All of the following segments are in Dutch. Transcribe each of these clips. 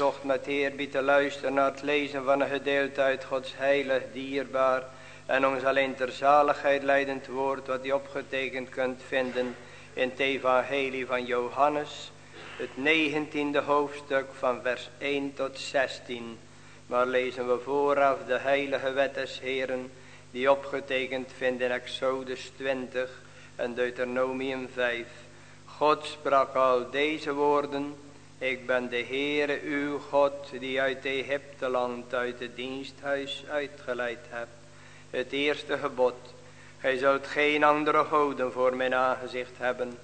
verzocht met eerbied te luisteren naar het lezen van een gedeelte uit Gods heilig, dierbaar en ons alleen ter zaligheid leidend woord wat je opgetekend kunt vinden in het evangelie van Johannes, het negentiende hoofdstuk van vers 1 tot 16. Maar lezen we vooraf de heilige wet des Heren die opgetekend vindt in Exodus 20 en Deuteronomium 5. God sprak al deze woorden. Ik ben de Heere uw God die uit Egypte land uit het diensthuis uitgeleid hebt. Het eerste gebod. Gij zult geen andere goden voor mijn aangezicht hebben.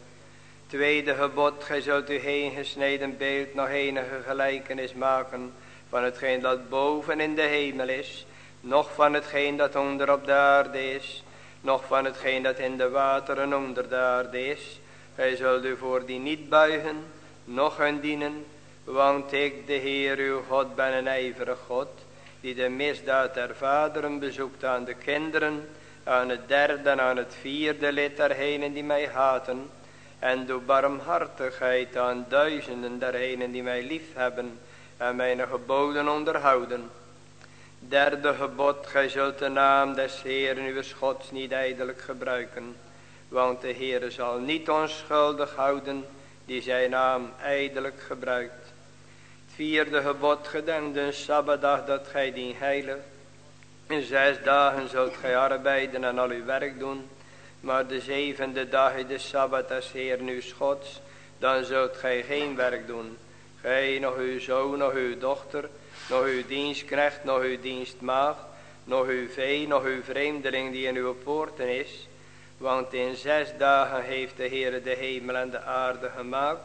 Tweede gebod. Gij zult u geen gesneden beeld nog enige gelijkenis maken van hetgeen dat boven in de hemel is. Nog van hetgeen dat onder op de aarde is. Nog van hetgeen dat in de wateren onder de aarde is Gij zult u voor die niet buigen, noch hun dienen, want ik, de Heer uw God, ben een ijverig God, die de misdaad der vaderen bezoekt aan de kinderen, aan het derde en aan het vierde lid dergenen die mij haten, en doe barmhartigheid aan duizenden dergenen die mij lief hebben en mijn geboden onderhouden. Derde gebod, gij zult de naam des Heeren uw Gods niet ijdelijk gebruiken. Want de Heere zal niet onschuldig houden die zijn naam ijdelijk gebruikt. Het vierde gebod gedenk de Sabbatdag dat gij dien heilig. In zes dagen zult gij arbeiden en al uw werk doen. Maar de zevende dag is de Sabbat als Heer nu Gods. Dan zult gij geen werk doen. Gij, nog uw zoon, nog uw dochter, nog uw dienstknecht, nog uw dienstmaagd, nog uw vee, nog uw vreemdeling die in uw poorten is want in zes dagen heeft de Heer de hemel en de aarde gemaakt,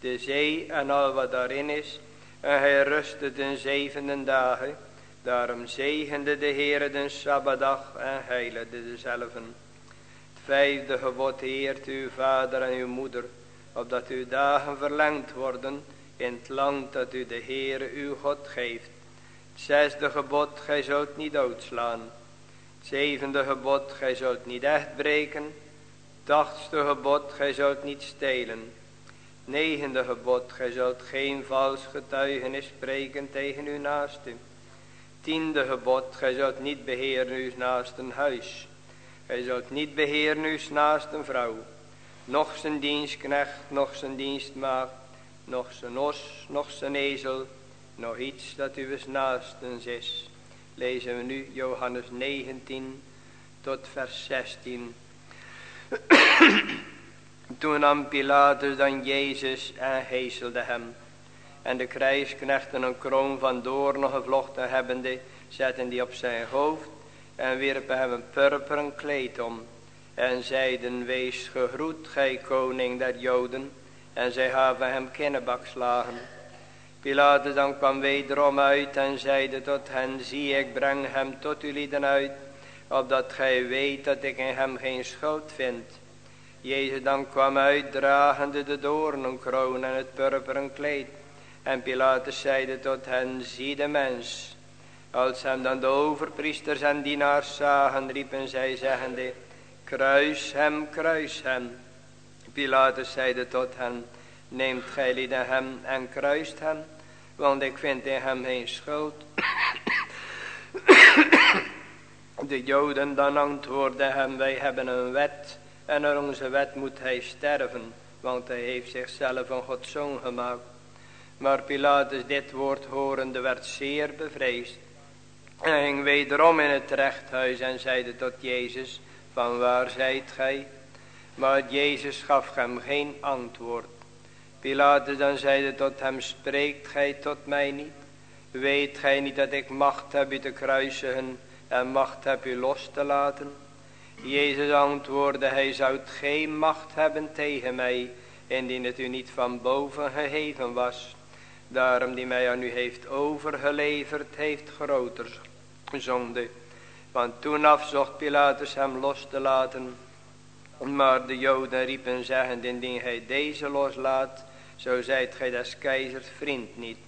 de zee en al wat daarin is. En hij rustte de zevende dagen. Daarom zegende de Heer de Sabbatdag en heiligde dezelfde. Het vijfde gebod heert uw vader en uw moeder, opdat uw dagen verlengd worden in het land dat u de Heere uw God geeft. Het zesde gebod, gij zult niet doodslaan. Zevende gebod, gij zult niet echt breken. Tachtste gebod, gij zult niet stelen. Negende gebod, gij zult geen vals getuigenis spreken tegen uw naaste. Tiende gebod, gij zult niet beheren uw naaste huis. Gij zult niet beheren uw naaste vrouw. Nog zijn dienstknecht, nog zijn dienstmaagd, nog zijn os, nog zijn ezel, nog iets dat uw naastens is lezen we nu Johannes 19 tot vers 16. Toen nam Pilatus dan Jezus en heeselde hem. En de krijgsknechten een kroon van doornen gevlochten hebbende, zetten die op zijn hoofd en wierpen hem een purperen kleed om. En zeiden, wees gegroet, gij koning der Joden. En zij gaven hem kinnebakslagen. Pilatus dan kwam wederom uit en zeide tot hen, zie ik breng hem tot u lieden uit, opdat gij weet dat ik in hem geen schuld vind. Jezus dan kwam uit, dragende de doornenkroon en het purperen kleed. En Pilatus zeide tot hen, zie de mens. Als hem dan de overpriesters en dienaars zagen, riepen zij zeggende, kruis hem, kruis hem. Pilatus zeide tot hen, neemt gij lieden hem en kruist hem, want ik vind in hem geen schuld. De Joden dan antwoordden hem, wij hebben een wet en naar onze wet moet hij sterven, want hij heeft zichzelf een Godszoon gemaakt. Maar Pilatus dit woord horende werd zeer bevreesd. En ging wederom in het rechthuis en zeide tot Jezus, van waar zijt gij? Maar Jezus gaf hem geen antwoord. Pilatus dan zeide tot hem, spreekt gij tot mij niet? Weet gij niet dat ik macht heb u te kruisigen en macht heb u los te laten? Jezus antwoordde, hij zou geen macht hebben tegen mij, indien het u niet van boven gegeven was. Daarom die mij aan u heeft overgeleverd, heeft groter zonde. Want toen afzocht Pilatus hem los te laten. Maar de Joden riepen zeggend, indien hij deze loslaat, zo zijt gij des keizers vriend niet.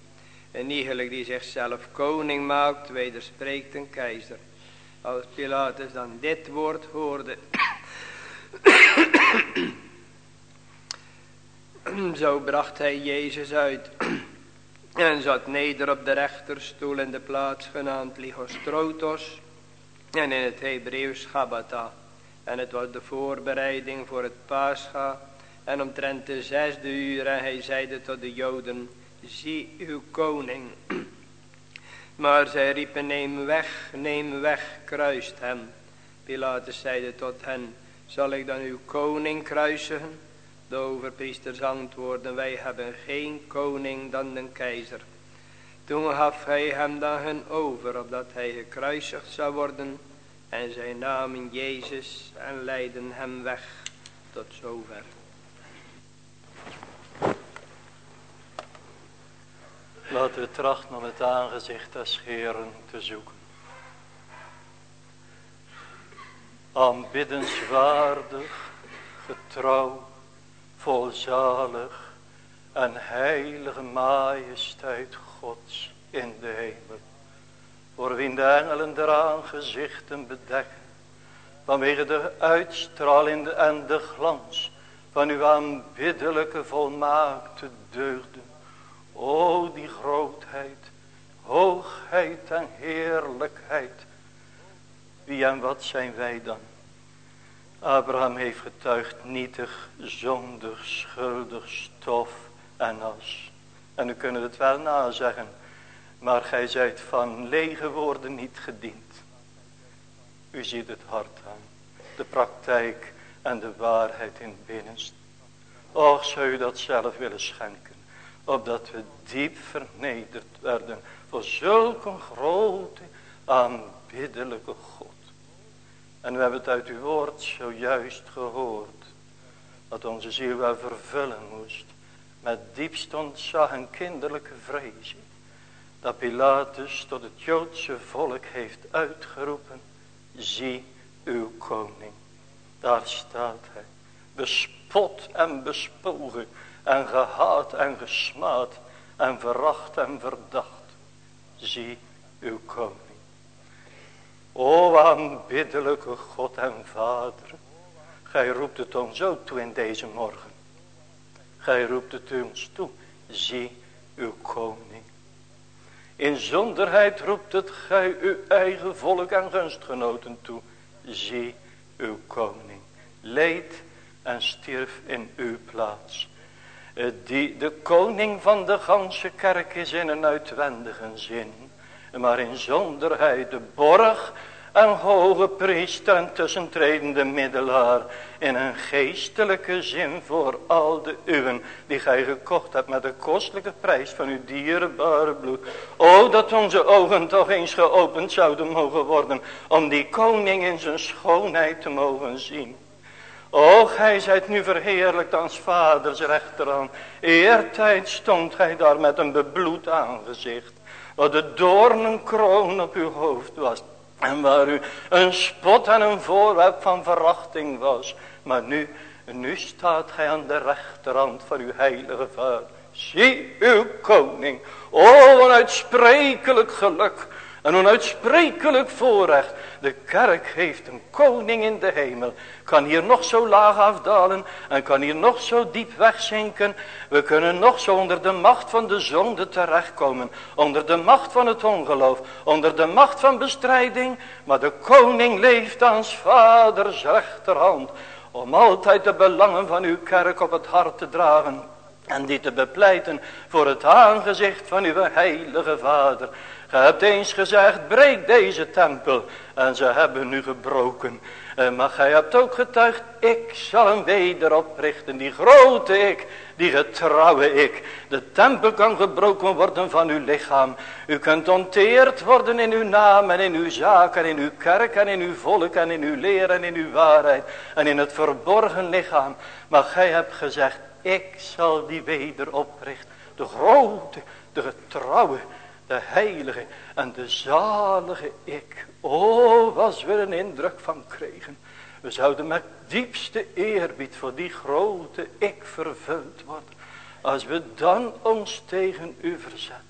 En iegelijk die zichzelf koning maakt, wederspreekt een keizer. Als Pilatus dan dit woord hoorde, zo bracht hij Jezus uit. En zat neder op de rechterstoel in de plaats genaamd Ligostrotos. En in het Hebreeuws Gabata. En het was de voorbereiding voor het Pascha. En omtrent de zesde uur en hij zeide tot de Joden. Zie uw koning. Maar zij riepen neem weg, neem weg, kruist hem. Pilatus zeide tot hen. Zal ik dan uw koning kruisigen? De overpriesters antwoorden, wij hebben geen koning dan de keizer. Toen gaf hij hem dan hun over, opdat hij gekruisigd zou worden. En zij namen Jezus en leidden hem weg tot zover. Laten we trachten om het aangezicht des Heeren te zoeken. Aanbiddenswaardig, getrouw, volzalig en heilige majesteit Gods in de hemel. Voor wie de engelen der aangezichten bedekken. Vanwege de uitstraling en de glans van uw aanbiddelijke volmaakte deugden. O die grootheid, hoogheid en heerlijkheid. Wie en wat zijn wij dan? Abraham heeft getuigd nietig, zondig, schuldig, stof en as. En u kunnen het wel nazeggen. Maar gij zijt van lege woorden niet gediend. U ziet het hart aan. De praktijk en de waarheid in het binnenste. Och, zou u dat zelf willen schenken. Opdat we diep vernederd werden. Voor zulke grote aanbiddelijke God. En we hebben het uit uw woord zojuist gehoord. Dat onze ziel wel vervullen moest. Met diepst ontzag en kinderlijke vrezen. Dat Pilatus tot het Joodse volk heeft uitgeroepen. Zie uw koning. Daar staat hij. Bespot en bespogen. En gehaat en gesmaad. En veracht en verdacht. Zie uw koning. O aanbiddelijke God en Vader. Gij roept het ons ook toe in deze morgen. Gij roept het ons toe. Zie uw koning. In zonderheid roept het gij uw eigen volk en gunstgenoten toe. Zie uw koning. Leed en stierf in uw plaats. Eh, die, de koning van de ganse kerk is in een uitwendige zin maar in zonderheid de borg en hoge priester en tussentredende middelaar in een geestelijke zin voor al de uwen die gij gekocht hebt met de kostelijke prijs van uw dierbare bloed. O dat onze ogen toch eens geopend zouden mogen worden om die koning in zijn schoonheid te mogen zien. O, gij zijt nu verheerlijkt als vaders rechterhand. Eertijd stond gij daar met een bebloed aangezicht. Wat de doornenkroon op uw hoofd was. En waar u een spot en een voorwerp van verachting was. Maar nu, nu staat gij aan de rechterhand van uw heilige vader. Zie uw koning. O, onuitsprekelijk geluk. Een onuitsprekelijk voorrecht. De kerk heeft een koning in de hemel. Kan hier nog zo laag afdalen. En kan hier nog zo diep wegzinken. We kunnen nog zo onder de macht van de zonde terechtkomen. Onder de macht van het ongeloof. Onder de macht van bestrijding. Maar de koning leeft aan vaders rechterhand. Om altijd de belangen van uw kerk op het hart te dragen. En die te bepleiten voor het aangezicht van uw heilige vader. Ge hebt eens gezegd, breek deze tempel. En ze hebben nu gebroken. Eh, maar gij hebt ook getuigd, ik zal hem weder oprichten. Die grote ik, die getrouwe ik. De tempel kan gebroken worden van uw lichaam. U kunt onteerd worden in uw naam en in uw zaak en in uw kerk en in uw volk en in uw leer en in uw waarheid. En in het verborgen lichaam. Maar gij hebt gezegd, ik zal die weder oprichten. De grote, de getrouwe, de heilige en de zalige ik. O, was we een indruk van kregen. We zouden met diepste eerbied voor die grote ik vervuld worden. Als we dan ons tegen u verzetten.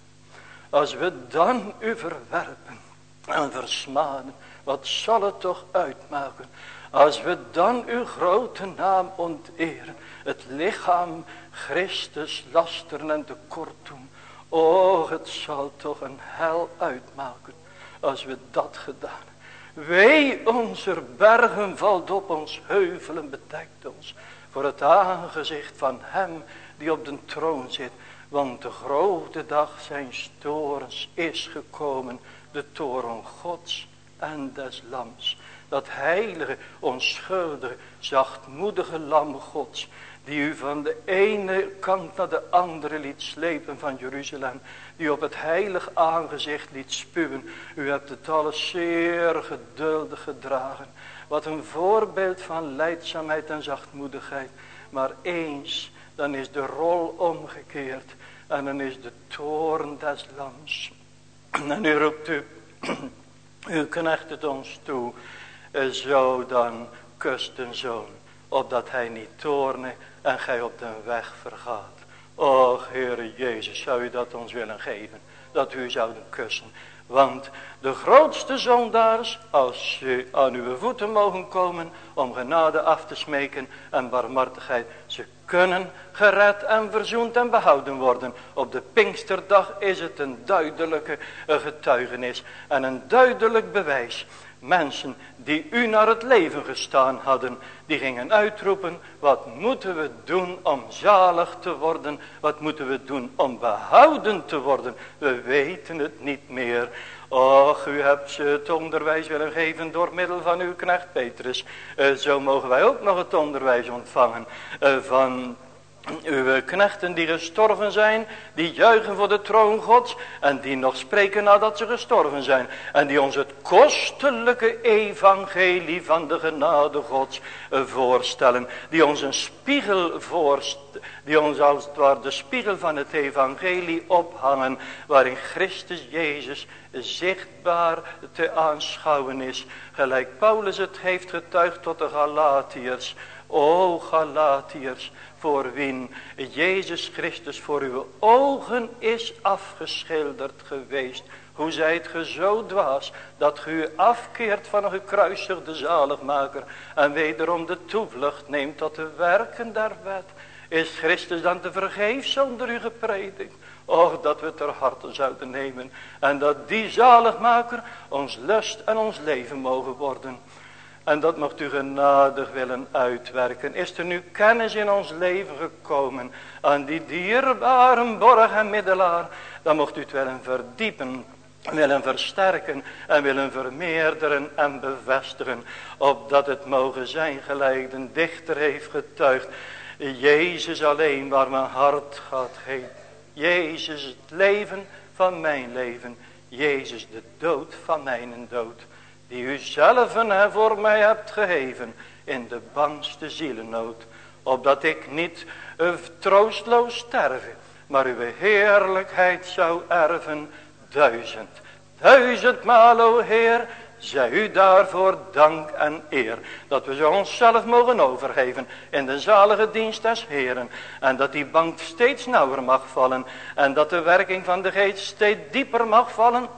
Als we dan u verwerpen en versmaden. Wat zal het toch uitmaken. Als we dan uw grote naam onteren. Het lichaam Christus lasteren en tekort doen Oh, het zal toch een hel uitmaken als we dat gedaan Wee onze bergen valt op ons, heuvelen bedekt ons. Voor het aangezicht van hem die op de troon zit. Want de grote dag zijn torens is gekomen. De toren gods en des lams. Dat heilige, onschuldige, zachtmoedige lam gods. Die u van de ene kant naar de andere liet slepen van Jeruzalem die op het heilig aangezicht liet spuwen. U hebt het alles zeer geduldig gedragen. Wat een voorbeeld van leidzaamheid en zachtmoedigheid. Maar eens, dan is de rol omgekeerd. En dan is de toorn des lams. En nu roept u, u knecht het ons toe. Eh, zo dan kust een zoon. Opdat hij niet toorne en gij op de weg vergaat. Och, Heere Jezus, zou u dat ons willen geven. Dat u zouden kussen. Want de grootste zondaars, als ze aan uw voeten mogen komen om genade af te smeken en barmhartigheid, ze kunnen gered en verzoend en behouden worden. Op de Pinksterdag is het een duidelijke getuigenis en een duidelijk bewijs Mensen die u naar het leven gestaan hadden, die gingen uitroepen, wat moeten we doen om zalig te worden? Wat moeten we doen om behouden te worden? We weten het niet meer. Och, u hebt het onderwijs willen geven door middel van uw knecht Petrus. Uh, zo mogen wij ook nog het onderwijs ontvangen uh, van uw knechten die gestorven zijn, die juichen voor de troon gods en die nog spreken nadat ze gestorven zijn. En die ons het kostelijke evangelie van de genade gods voorstellen. Die ons een spiegel voorstellen, die ons als het ware de spiegel van het evangelie ophangen. Waarin Christus Jezus zichtbaar te aanschouwen is. Gelijk Paulus het heeft getuigd tot de Galatiërs. O Galatiërs, voor wien Jezus Christus voor uw ogen is afgeschilderd geweest. Hoe zijt ge zo dwaas dat ge u afkeert van een gekruisigde zaligmaker en wederom de toevlucht neemt tot de werken der wet. Is Christus dan te vergeef zonder u gepredikt? Och, dat we ter harte zouden nemen en dat die zaligmaker ons lust en ons leven mogen worden. En dat mocht u genadig willen uitwerken. Is er nu kennis in ons leven gekomen aan die dierbare borg en middelaar. Dan mocht u het willen verdiepen, willen versterken en willen vermeerderen en bevestigen. Opdat het mogen zijn gelijk de dichter heeft getuigd. Jezus alleen waar mijn hart gaat heen. Jezus het leven van mijn leven. Jezus de dood van mijn dood die u zelf voor mij hebt gegeven in de bangste zielennood, opdat ik niet troostloos sterven, maar uw heerlijkheid zou erven duizend, duizendmaal, o Heer, zij u daarvoor dank en eer. Dat we zo onszelf mogen overgeven in de zalige dienst des Heeren. En dat die bank steeds nauwer mag vallen. En dat de werking van de geest steeds dieper mag vallen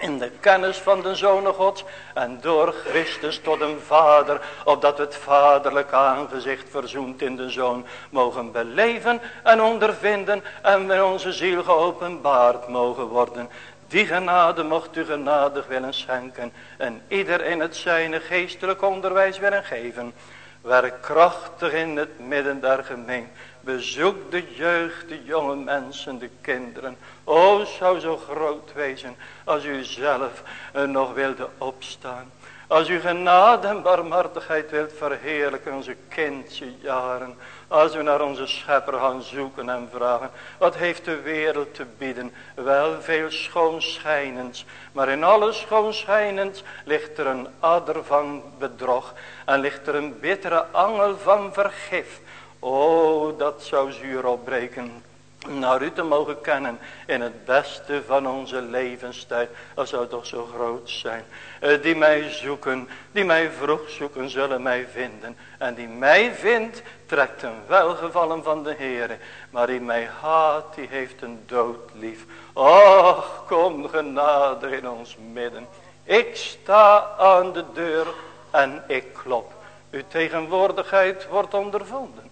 in de kennis van de Zoon Gods en door Christus tot een Vader, opdat het vaderlijk aangezicht verzoend in de Zoon mogen beleven en ondervinden en met onze ziel geopenbaard mogen worden. Die genade mocht u genadig willen schenken en ieder in het zijne geestelijk onderwijs willen geven. Werk krachtig in het midden der gemeente Bezoek de jeugd, de jonge mensen, de kinderen. O, zou zo groot wezen als u zelf nog wilde opstaan. Als u genade en barmhartigheid wilt verheerlijken onze kindse jaren. Als we naar onze schepper gaan zoeken en vragen. Wat heeft de wereld te bieden? Wel veel schoonschijnends. Maar in alle schoonschijnends ligt er een adder van bedrog. En ligt er een bittere angel van vergif. Oh, dat zou zuur opbreken. Naar u te mogen kennen in het beste van onze levenstijd. Dat zou toch zo groot zijn. Eh, die mij zoeken, die mij vroeg zoeken, zullen mij vinden. En die mij vindt, trekt een welgevallen van de Heer. Maar die mij haat, die heeft een dood lief. Och, kom genade in ons midden. Ik sta aan de deur en ik klop. Uw tegenwoordigheid wordt ondervonden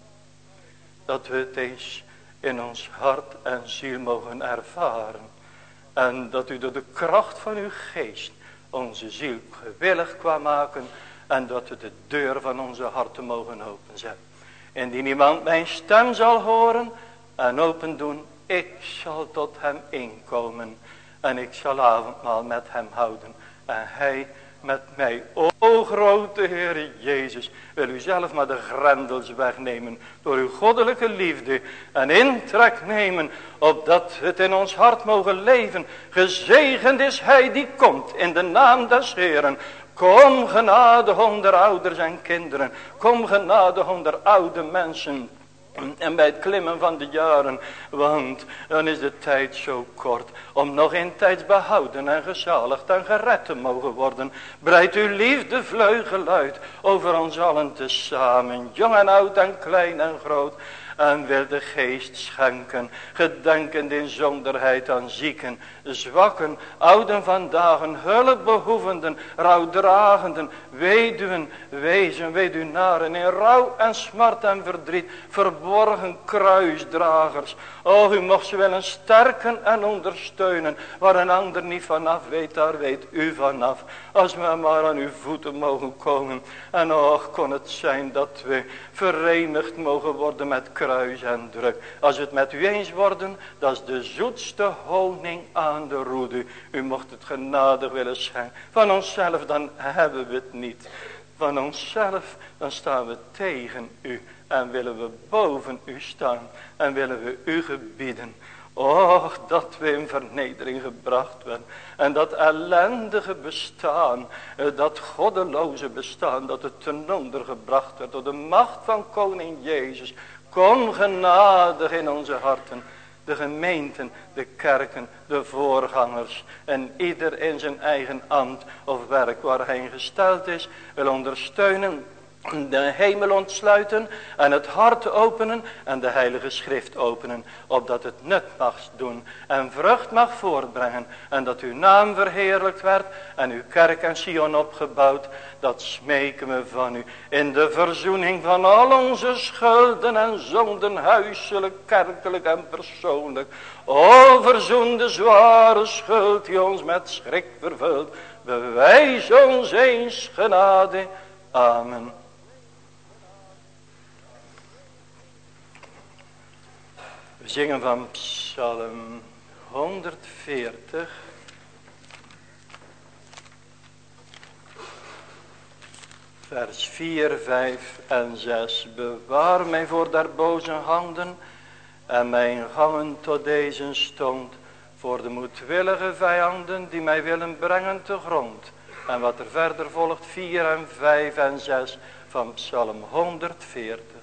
dat we eens in ons hart en ziel mogen ervaren. En dat u door de kracht van uw geest onze ziel gewillig kwam maken. En dat we de deur van onze harten mogen openzetten. Indien iemand mijn stem zal horen en open doen. Ik zal tot hem inkomen. En ik zal avondmaal met hem houden. En hij met mij. O grote Heer Jezus, wil u zelf maar de grendels wegnemen door uw goddelijke liefde en intrek nemen, opdat het in ons hart mogen leven. Gezegend is hij die komt in de naam des Heeren. Kom genade onder ouders en kinderen. Kom genade onder oude mensen. En bij het klimmen van de jaren, want dan is de tijd zo kort om nog in tijd behouden en gezaligd en gered te mogen worden. Breid uw liefde vleugel uit over ons allen tezamen, jong en oud en klein en groot en wil de geest schenken, gedenkend in zonderheid aan zieken, zwakken, ouden vandaag, hulpbehoevenden, rouwdragenden, weduwen, wezen, weduwnaren, in rouw en smart en verdriet, verborgen kruisdragers. O, u mocht ze willen sterken en ondersteunen, waar een ander niet vanaf weet, daar weet u vanaf. Als we maar aan uw voeten mogen komen. En och, kon het zijn dat we verenigd mogen worden met kruis en druk. Als we het met u eens worden, dat is de zoetste honing aan de roede. U mocht het genadig willen schenken. Van onszelf, dan hebben we het niet. Van onszelf, dan staan we tegen u. En willen we boven u staan. En willen we u gebieden. Och, dat we in vernedering gebracht werden. En dat ellendige bestaan, eh, dat goddeloze bestaan, dat het ten onder gebracht werd door de macht van koning Jezus. Kom genadig in onze harten. De gemeenten, de kerken, de voorgangers. En ieder in zijn eigen ambt of werk waar hij gesteld is. Wil ondersteunen de hemel ontsluiten en het hart openen en de heilige schrift openen. Opdat het nut mag doen en vrucht mag voortbrengen. En dat uw naam verheerlijkt werd en uw kerk en Sion opgebouwd. Dat smeken we van u in de verzoening van al onze schulden en zonden huiselijk, kerkelijk en persoonlijk. O verzoende zware schuld die ons met schrik vervult. Bewijs ons eens genade. Amen. We zingen van Psalm 140. Vers 4, 5 en 6. Bewaar mij voor der boze handen en mijn gangen tot deze stond. Voor de moedwillige vijanden die mij willen brengen te grond. En wat er verder volgt 4 en 5 en 6 van Psalm 140.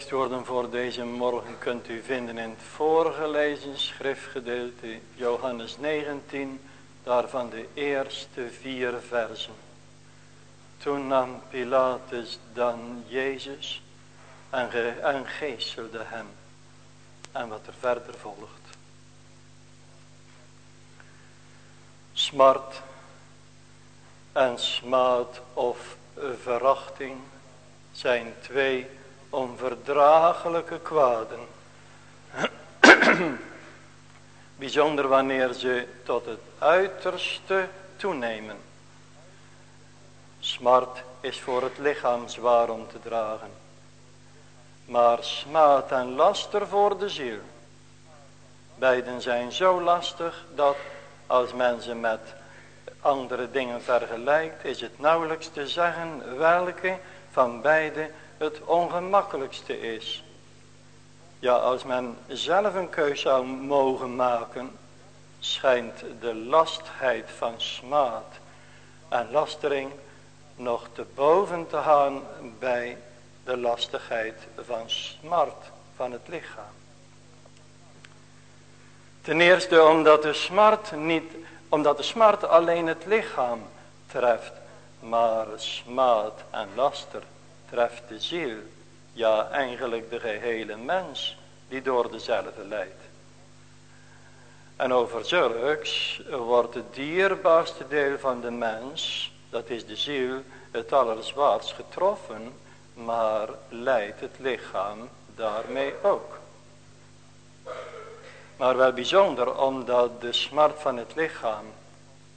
Tekstwoorden voor deze morgen kunt u vinden in het voorgelezen schriftgedeelte Johannes 19, daarvan de eerste vier versen. Toen nam Pilatus dan Jezus en, ge geestelde hem. En wat er verder volgt. Smart en smaad of verachting zijn twee onverdraaglijke kwaden. Bijzonder wanneer ze tot het uiterste toenemen. Smart is voor het lichaam zwaar om te dragen. Maar smaad en laster voor de ziel. Beiden zijn zo lastig dat als men ze met andere dingen vergelijkt, is het nauwelijks te zeggen welke van beide het ongemakkelijkste is. Ja, als men zelf een keus zou mogen maken, schijnt de lastheid van smaad en lastering nog te boven te gaan bij de lastigheid van smart van het lichaam. Ten eerste omdat de smart niet, omdat de smart alleen het lichaam treft, maar smaad en laster treft de ziel, ja eigenlijk de gehele mens die door dezelfde leidt. En over zulks wordt het dierbaarste deel van de mens, dat is de ziel, het allerzwaarst getroffen, maar leidt het lichaam daarmee ook. Maar wel bijzonder omdat de smart van het lichaam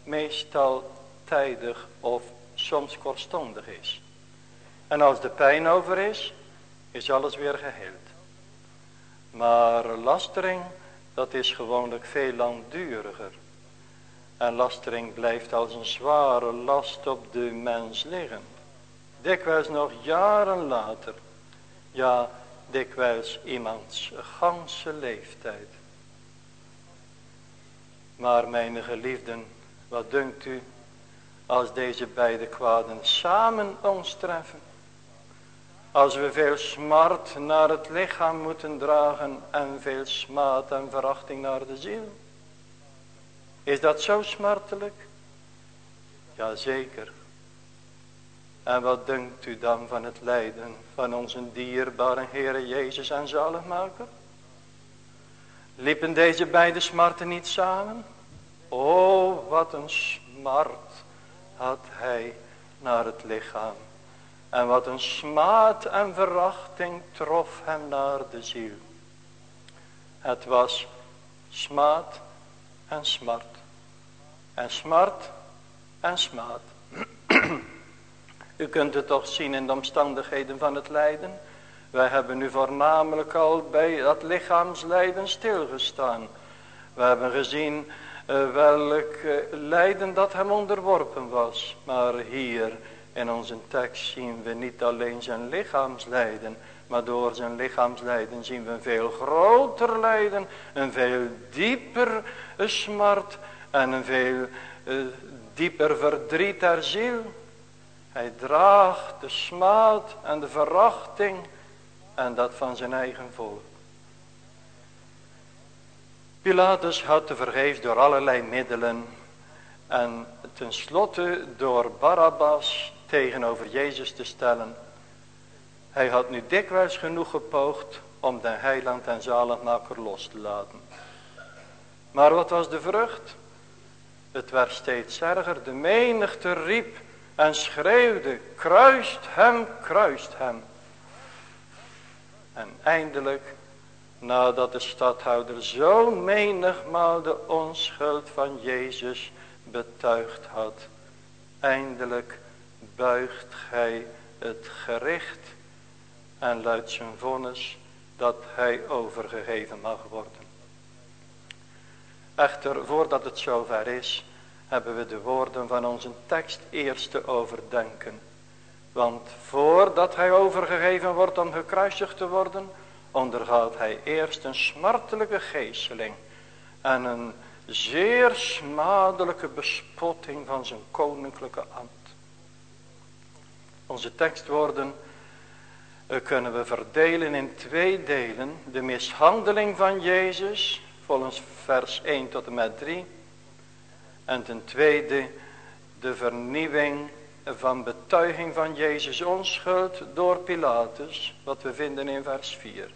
meestal tijdig of soms kortstondig is. En als de pijn over is, is alles weer geheeld. Maar lastering, dat is gewoonlijk veel langduriger. En lastering blijft als een zware last op de mens liggen. Dikwijls nog jaren later. Ja, dikwijls iemands ganse leeftijd. Maar mijn geliefden, wat dunkt u als deze beide kwaden samen ons treffen? Als we veel smart naar het lichaam moeten dragen en veel smaad en verachting naar de ziel. Is dat zo smartelijk? Jazeker. En wat denkt u dan van het lijden van onze dierbare Heere Jezus en Zaligmaker? Liepen deze beide smarten niet samen? O, wat een smart had hij naar het lichaam. En wat een smaad en verachting trof hem naar de ziel. Het was smaad en smart. En smart en smaad. U kunt het toch zien in de omstandigheden van het lijden. Wij hebben nu voornamelijk al bij dat lichaamslijden stilgestaan. We hebben gezien uh, welk uh, lijden dat hem onderworpen was. Maar hier in onze tekst zien we niet alleen zijn lichaamslijden. Maar door zijn lichaamslijden zien we een veel groter lijden. Een veel dieper smart. En een veel uh, dieper verdriet der ziel. Hij draagt de smaad en de verachting. En dat van zijn eigen volk. Pilatus had te vergeefs door allerlei middelen. En tenslotte door Barabbas tegenover Jezus te stellen. Hij had nu dikwijls genoeg gepoogd om de heiland en zaligmaker los te laten. Maar wat was de vrucht? Het werd steeds erger. De menigte riep en schreeuwde, kruist hem, kruist hem. En eindelijk, nadat de stadhouder zo menigmaal de onschuld van Jezus betuigd had, eindelijk buigt gij het gericht en luidt zijn vonnis dat hij overgegeven mag worden. Echter, voordat het zover is, hebben we de woorden van onze tekst eerst te overdenken. Want voordat hij overgegeven wordt om gekruisigd te worden, ondergaat hij eerst een smartelijke geesteling en een zeer smadelijke bespotting van zijn koninklijke ambt. Onze tekstwoorden eh, kunnen we verdelen in twee delen. De mishandeling van Jezus, volgens vers 1 tot en met 3. En ten tweede de vernieuwing van betuiging van Jezus onschuld door Pilatus, wat we vinden in vers 4.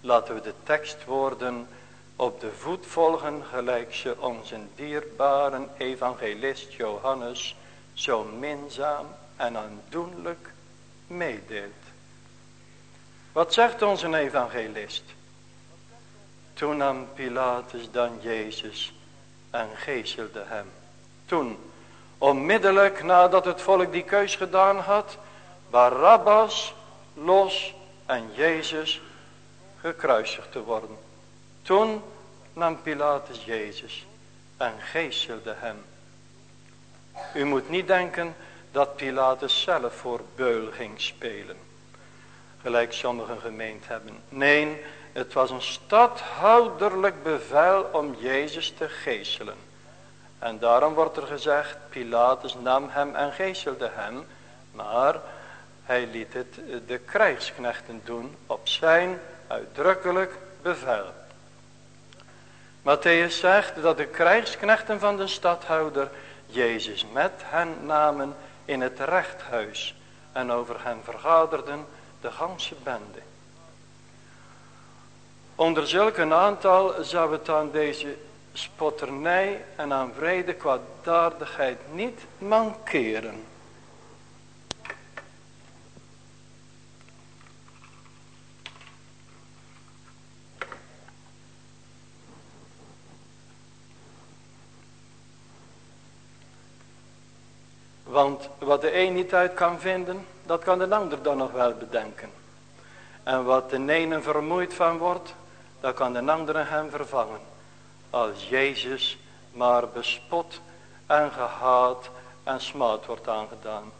Laten we de tekstwoorden op de voet volgen, gelijk ze onze dierbare evangelist Johannes zo minzaam en aandoenlijk meedeelt. Wat zegt onze evangelist? Toen nam Pilatus dan Jezus en geeselde hem. Toen, onmiddellijk nadat het volk die keus gedaan had, Barabbas los en Jezus gekruisigd te worden. Toen nam Pilatus Jezus en geestelde hem. U moet niet denken dat Pilatus zelf voor beul ging spelen. Gelijk sommigen gemeend hebben. Nee, het was een stadhouderlijk bevel om Jezus te geestelen. En daarom wordt er gezegd, Pilatus nam hem en geestelde hem. Maar hij liet het de krijgsknechten doen op zijn uitdrukkelijk bevel. Matthäus zegt dat de krijgsknechten van de stadhouder Jezus met hen namen in het rechthuis en over hen vergaderden de ganse bende. Onder zulke aantal zou het aan deze spotternij en aan vrede kwaadaardigheid niet mankeren. Want wat de een niet uit kan vinden, dat kan de ander dan nog wel bedenken. En wat de ene vermoeid van wordt, dat kan de andere hem vervangen. Als Jezus maar bespot en gehaat en smaad wordt aangedaan.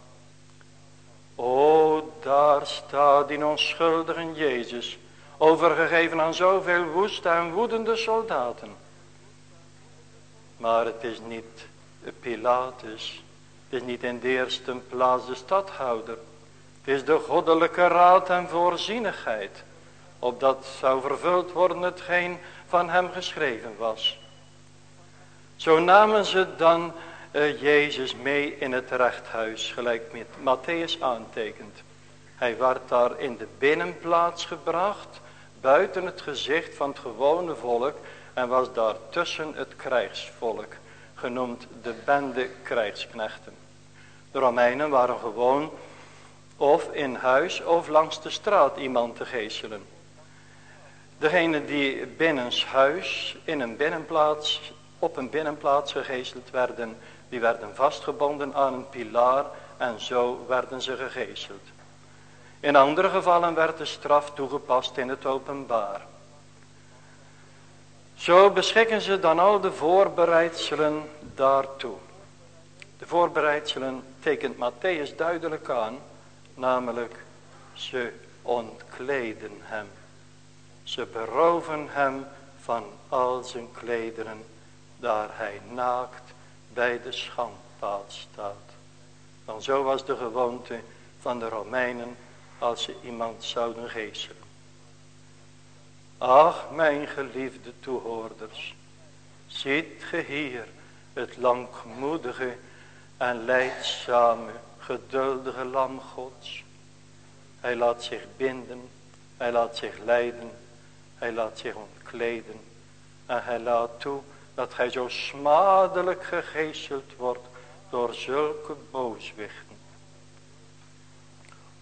O, daar staat die onschuldige Jezus, overgegeven aan zoveel woeste en woedende soldaten. Maar het is niet Pilatus het is niet in de eerste plaats de stadhouder. Het is de goddelijke raad en voorzienigheid. Opdat zou vervuld worden hetgeen van hem geschreven was. Zo namen ze dan uh, Jezus mee in het rechthuis. Gelijk met Matthäus aantekent. Hij werd daar in de binnenplaats gebracht. Buiten het gezicht van het gewone volk. En was daar tussen het krijgsvolk. Genoemd de bende krijgsknechten. De Romeinen waren gewoon of in huis of langs de straat iemand te geestelen. Degene die binnenshuis in een binnenplaats, op een binnenplaats gegeesteld werden, die werden vastgebonden aan een pilaar en zo werden ze gegeesteld. In andere gevallen werd de straf toegepast in het openbaar. Zo beschikken ze dan al de voorbereidselen daartoe. De voorbereidselen tekent Matthäus duidelijk aan, namelijk ze ontkleden hem. Ze beroven hem van al zijn klederen, daar hij naakt bij de schandpaal staat. Dan zo was de gewoonte van de Romeinen als ze iemand zouden geestelen. Ach, mijn geliefde toehoorders, ziet ge hier het langmoedige en leidzame, geduldige lam gods. Hij laat zich binden, hij laat zich leiden, hij laat zich ontkleden. En hij laat toe dat hij zo smadelijk gegeesteld wordt door zulke booswichten.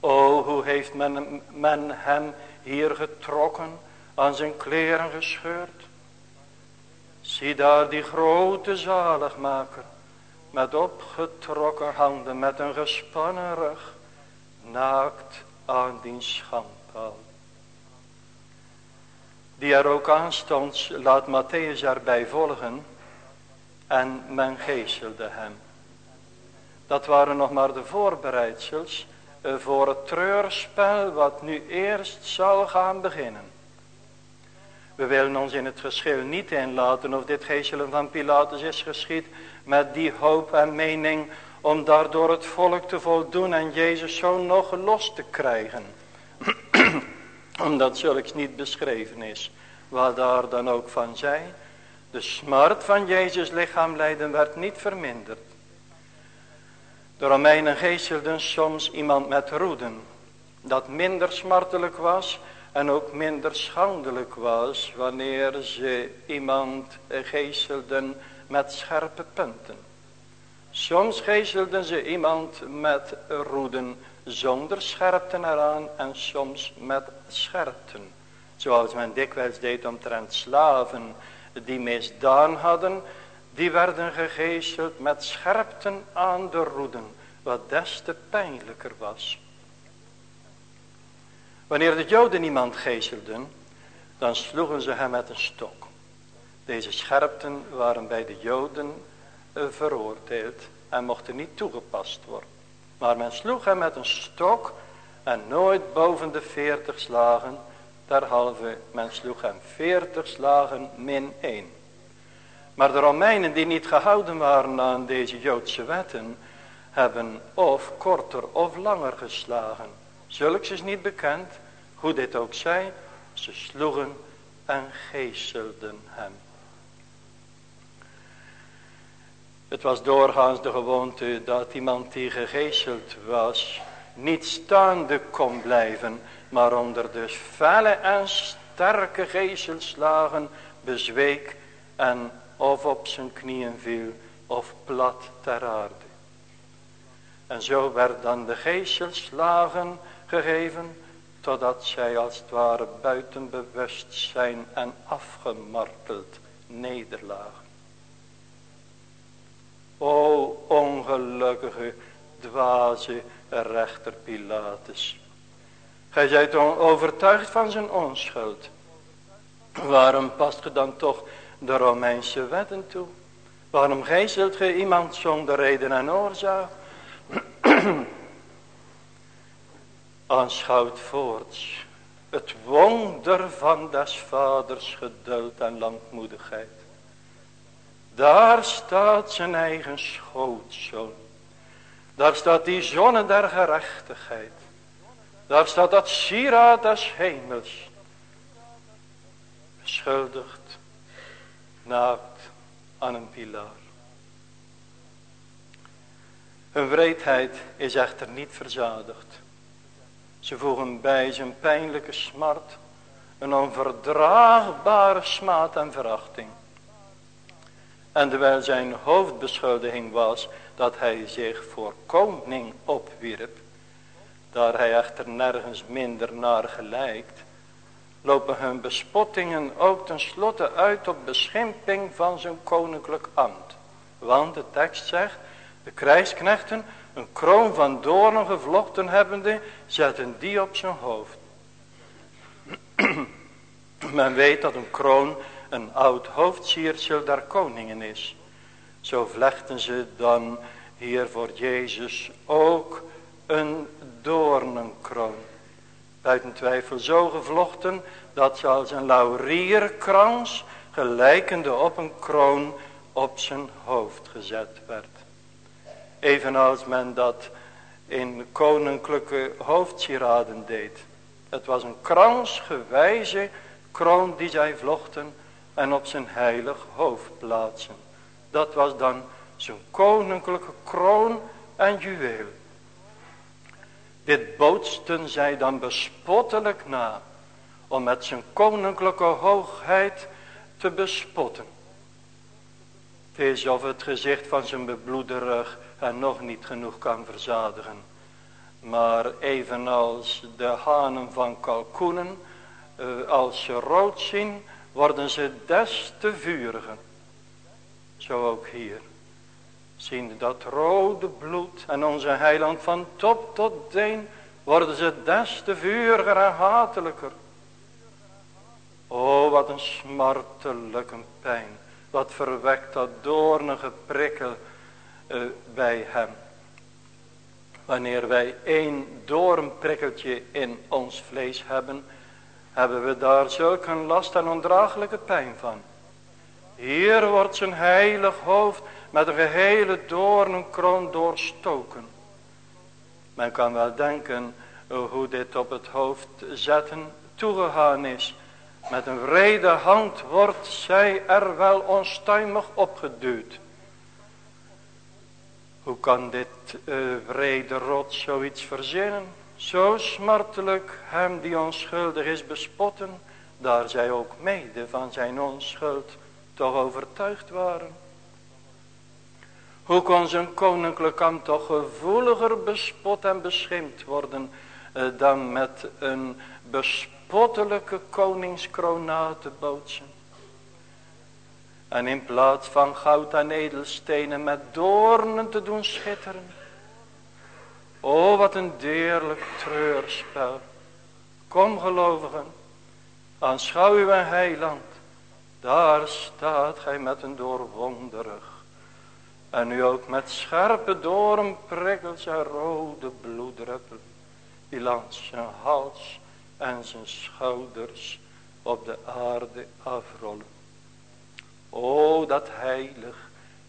O, hoe heeft men, men hem hier getrokken, aan zijn kleren gescheurd. Zie daar die grote zaligmaker, met opgetrokken handen, met een gespannen rug, naakt aan die schandpaal. Die er ook aanstonds laat Matthäus erbij volgen en men geestelde hem. Dat waren nog maar de voorbereidsels eh, voor het treurspel wat nu eerst zal gaan beginnen. We willen ons in het geschil niet inlaten of dit geestelen van Pilatus is geschied met die hoop en mening om daardoor het volk te voldoen en Jezus zo nog los te krijgen. Omdat zulks niet beschreven is, wat daar dan ook van zij. De smart van Jezus lichaam lijden werd niet verminderd. De Romeinen geestelden soms iemand met roeden. Dat minder smartelijk was en ook minder schandelijk was wanneer ze iemand geestelden met scherpe punten. Soms geestelden ze iemand met roeden zonder scherpten eraan en soms met scherpten. Zoals men dikwijls deed omtrent slaven die misdaan hadden, die werden gegeesteld met scherpten aan de roeden, wat des te pijnlijker was. Wanneer de joden iemand geestelden, dan sloegen ze hem met een stok. Deze scherpten waren bij de joden eh, veroordeeld en mochten niet toegepast worden. Maar men sloeg hem met een stok en nooit boven de veertig slagen, derhalve men sloeg hem veertig slagen min één. Maar de Romeinen die niet gehouden waren aan deze Joodse wetten, hebben of korter of langer geslagen. Zulks is niet bekend, hoe dit ook zij, ze sloegen en geeselden hem. Het was doorgaans de gewoonte dat iemand die gegeeseld was, niet staande kon blijven, maar onder de felle en sterke geeselslagen bezweek en of op zijn knieën viel of plat ter aarde. En zo werd dan de geeselslagen gegeven totdat zij als het ware buiten bewustzijn en afgemarteld nederlagen. O ongelukkige, dwaze rechter Pilatus. Gij zijt overtuigd van zijn onschuld. Waarom past ge dan toch de Romeinse wetten toe? Waarom gijzelt ge iemand zonder reden en oorzaak? Aanschouwt voorts het wonder van des vaders geduld en langmoedigheid. Daar staat zijn eigen schootzoon. Daar staat die zonne der gerechtigheid. Daar staat dat sieraad des hemels. Beschuldigd, naakt aan een pilaar. Hun wreedheid is echter niet verzadigd. Ze voegen bij zijn pijnlijke smart een onverdraagbare smaad en verachting. En terwijl zijn hoofdbeschuldiging was dat hij zich voor koning opwierp, daar hij echter nergens minder naar gelijkt, lopen hun bespottingen ook tenslotte uit op beschimping van zijn koninklijk ambt. Want de tekst zegt, de krijgsknechten, een kroon van doornen gevlochten hebbende, zetten die op zijn hoofd. Men weet dat een kroon een oud hoofdsiersel der koningen is. Zo vlechten ze dan hier voor Jezus ook een doornenkroon. Buiten twijfel zo gevlochten dat ze als een laurierkrans gelijkende op een kroon op zijn hoofd gezet werd. Evenals men dat in koninklijke hoofdsieraden deed. Het was een kransgewijze kroon die zij vlochten en op zijn heilig hoofd plaatsen. Dat was dan zijn koninklijke kroon en juweel. Dit bootsten zij dan bespottelijk na, om met zijn koninklijke hoogheid te bespotten. Het is of het gezicht van zijn bebloede rug en nog niet genoeg kan verzadigen. Maar evenals de hanen van kalkoenen, eh, als ze rood zien, worden ze des te vuriger. Zo ook hier. Zien dat rode bloed en onze heiland van top tot teen worden ze des te vuriger en hatelijker. O wat een smartelijke pijn. Wat verwekt dat doornige prikkel uh, bij hem. Wanneer wij één doornprikkeltje in ons vlees hebben hebben we daar zulk een last en ondraaglijke pijn van. Hier wordt zijn heilig hoofd met een gehele doornenkroon doorstoken. Men kan wel denken hoe dit op het hoofd zetten toegegaan is. Met een vrede hand wordt zij er wel onstuimig opgeduwd. Hoe kan dit uh, vrede rot zoiets verzinnen? Zo smartelijk hem die onschuldig is bespotten, daar zij ook mede van zijn onschuld toch overtuigd waren. Hoe kon zijn koninklijk ambt toch gevoeliger bespot en beschimd worden eh, dan met een bespottelijke koningskroon na te bootsen. En in plaats van goud en edelstenen met doornen te doen schitteren. O wat een deerlijk treurspel. Kom gelovigen, aanschouw uw heiland. Daar staat gij met een doorwonderig. En nu ook met scherpe doornprikkels en rode bloeddruppelen. Die langs zijn hals en zijn schouders op de aarde afrollen. O dat heilig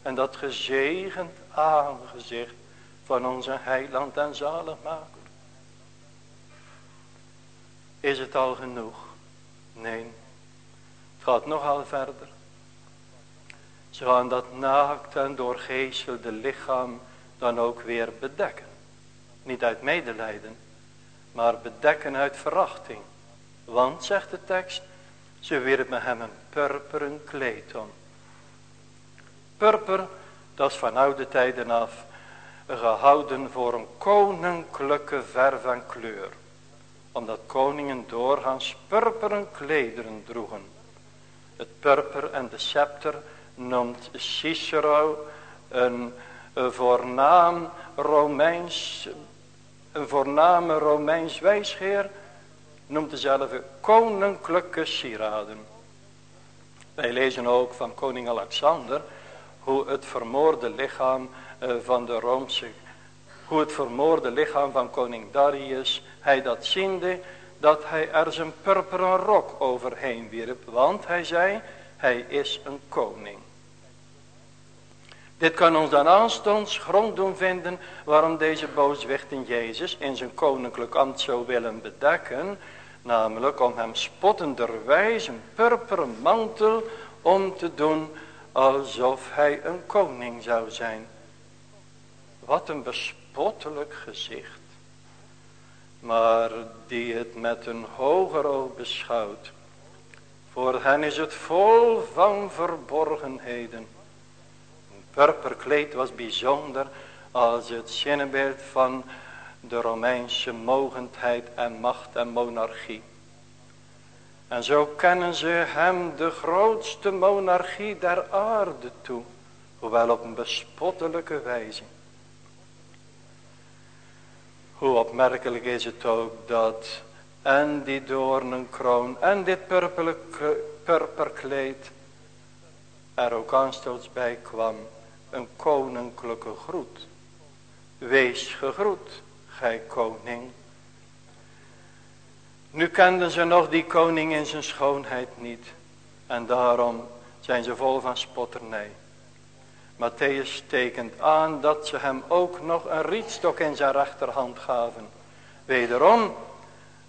en dat gezegend aangezicht van onze heiland en zaligmaker. Is het al genoeg? Nee. Het gaat nogal verder. Ze gaan dat naakt en doorgeestelde lichaam dan ook weer bedekken. Niet uit medelijden, maar bedekken uit verachting. Want, zegt de tekst, ze wierpen hem een purperen kleed om. Purper, dat is van oude tijden af gehouden voor een koninklijke verf en kleur. Omdat koningen doorgaans purperen klederen droegen. Het purper en de scepter noemt Cicero een, voornaam Romeins, een voorname Romeins wijsgeer, noemt dezelfde koninklijke sieraden. Wij lezen ook van koning Alexander, hoe het vermoorde lichaam van de Roomse, hoe het vermoorde lichaam van koning Darius, hij dat ziende, dat hij er zijn purperen rok overheen wierp, want hij zei, hij is een koning. Dit kan ons dan aanstonds grond doen vinden waarom deze booswicht in Jezus in zijn koninklijk ambt zou willen bedekken. Namelijk om hem spottenderwijs een purperen mantel om te doen alsof hij een koning zou zijn. Wat een bespottelijk gezicht. Maar die het met een hoger oog beschouwt. Voor hen is het vol van verborgenheden. Een purperkleed was bijzonder als het zinnebeeld van de Romeinse mogendheid en macht en monarchie. En zo kennen ze hem de grootste monarchie der aarde toe, hoewel op een bespottelijke wijze. Hoe opmerkelijk is het ook dat en die doornenkroon en dit purperkleed er ook aanstoots bij kwam een koninklijke groet. Wees gegroet, gij koning. Nu kenden ze nog die koning in zijn schoonheid niet. En daarom zijn ze vol van spotternij. Matthäus tekent aan dat ze hem ook nog een rietstok in zijn rechterhand gaven. Wederom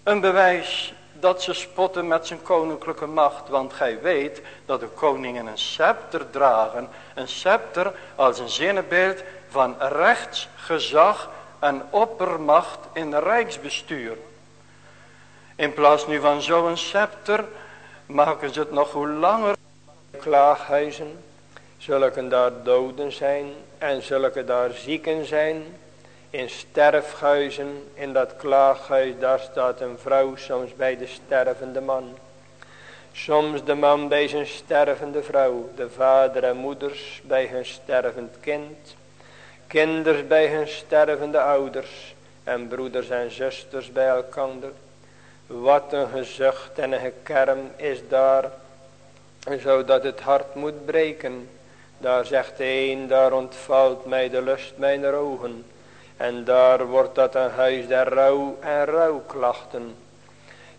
een bewijs dat ze spotten met zijn koninklijke macht. Want gij weet dat de koningen een scepter dragen. Een scepter als een zinnebeeld van rechtsgezag en oppermacht in rijksbestuur. In plaats nu van zo'n scepter maken ze het nog hoe langer. Klaaghuizen, zulke daar doden zijn en zulke daar zieken zijn. In sterfhuizen, in dat klaaghuis, daar staat een vrouw soms bij de stervende man. Soms de man bij zijn stervende vrouw, de vader en moeders bij hun stervend kind. Kinders bij hun stervende ouders en broeders en zusters bij elkander. Wat een gezucht en een gekerm is daar, zodat het hart moet breken. Daar zegt de een, daar ontvalt mij de lust mijn ogen. En daar wordt dat een huis der rouw en rouwklachten.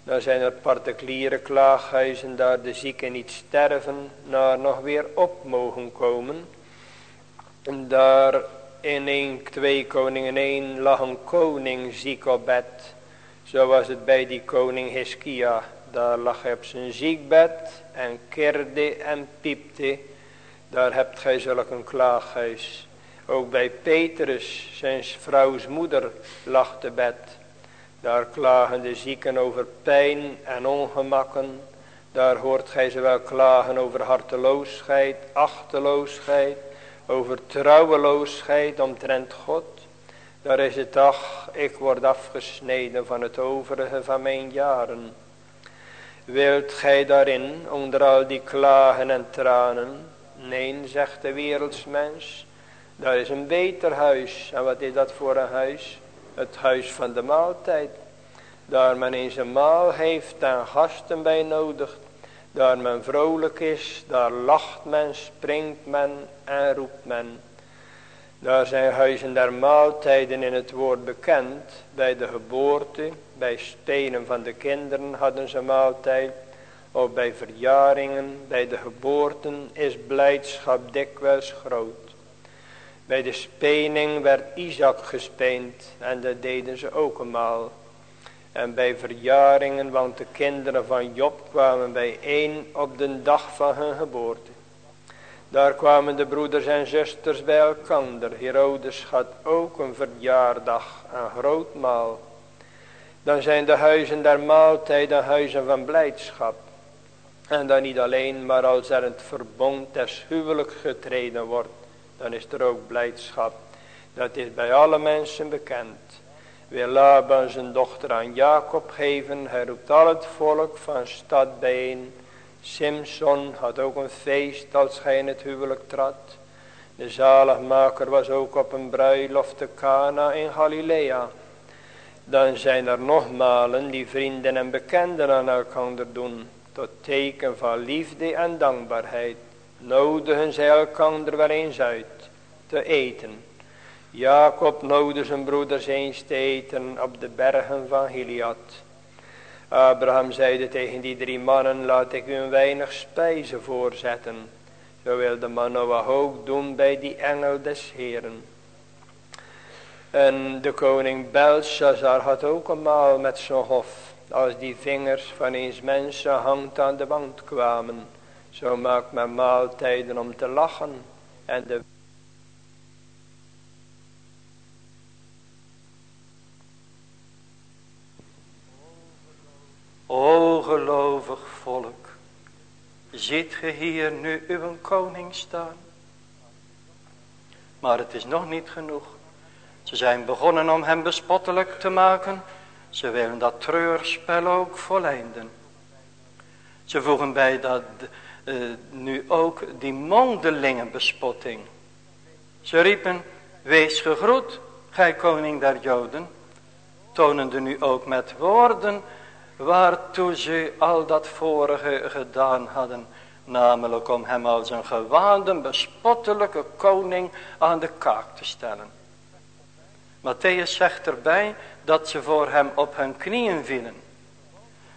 Daar zijn er particuliere klaaghuizen, daar de zieken niet sterven, naar nog weer op mogen komen. Daar in 1, 2 koningen 1 lag een koning ziek op bed. Zo was het bij die koning Hiskia. Daar lag hij op zijn ziekbed en kerde en piepte. Daar hebt gij zulk een klaaghuis. Ook bij Petrus, zijn vrouws moeder, lag te bed. Daar klagen de zieken over pijn en ongemakken. Daar hoort gij ze wel klagen over harteloosheid, achteloosheid, over trouweloosheid omtrent God. Daar is het ach, ik word afgesneden van het overige van mijn jaren. Wilt gij daarin, onder al die klagen en tranen? Nee, zegt de wereldsmens. Daar is een beter huis. En wat is dat voor een huis? Het huis van de maaltijd. Daar men in zijn maal heeft en gasten bij nodig. Daar men vrolijk is, daar lacht men, springt men en roept men. Daar zijn huizen der maaltijden in het woord bekend. Bij de geboorte, bij spelen van de kinderen hadden ze maaltijd. Of bij verjaringen, bij de geboorten is blijdschap dikwijls groot. Bij de spening werd Isaac gespeend en dat deden ze ook eenmaal. En bij verjaringen, want de kinderen van Job kwamen bijeen op de dag van hun geboorte. Daar kwamen de broeders en zusters bij elkander. Herodes had ook een verjaardag, een groot maal. Dan zijn de huizen der maaltijd en huizen van blijdschap. En dan niet alleen, maar als er het verbond des huwelijk getreden wordt, dan is er ook blijdschap. Dat is bij alle mensen bekend. Wil Laban zijn dochter aan Jacob geven. Hij roept al het volk van stad bijeen. Simson had ook een feest als hij in het huwelijk trad. De zaligmaker was ook op een bruiloft te Cana in Galilea. Dan zijn er nogmalen die vrienden en bekenden aan elkander doen. Tot teken van liefde en dankbaarheid. Nodigen zij elkander wel eens uit te eten. Jacob nodigde zijn broeders eens te eten op de bergen van Gilead. Abraham zeide tegen die drie mannen, laat ik u een weinig spijzen voorzetten. Zo wilde Manoah ook doen bij die engel des Heren. En de koning Belshazzar had ook een maal met zijn hof. Als die vingers van eens mensen hangt aan de wand kwamen. Zo maakt men maaltijden om te lachen. En de O gelovig volk, ziet ge hier nu uw koning staan? Maar het is nog niet genoeg. Ze zijn begonnen om hem bespottelijk te maken. Ze willen dat treurspel ook volleinden. Ze voegen bij dat uh, nu ook die mondelingenbespotting. Ze riepen, wees gegroet, gij koning der Joden. Tonende nu ook met woorden waartoe ze al dat vorige gedaan hadden. Namelijk om hem als een gewaande, bespottelijke koning aan de kaak te stellen. Matthäus zegt erbij dat ze voor hem op hun knieën vielen.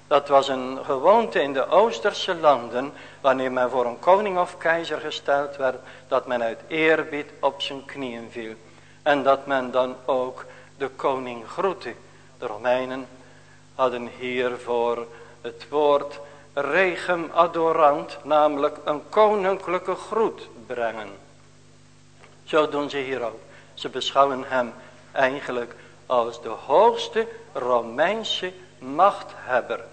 Dat was een gewoonte in de Oosterse landen, wanneer men voor een koning of keizer gesteld werd, dat men uit eerbied op zijn knieën viel. En dat men dan ook de koning groette. De Romeinen hadden hiervoor het woord regem adorant, namelijk een koninklijke groet brengen. Zo doen ze hier ook. Ze beschouwen hem eigenlijk als de hoogste Romeinse machthebber.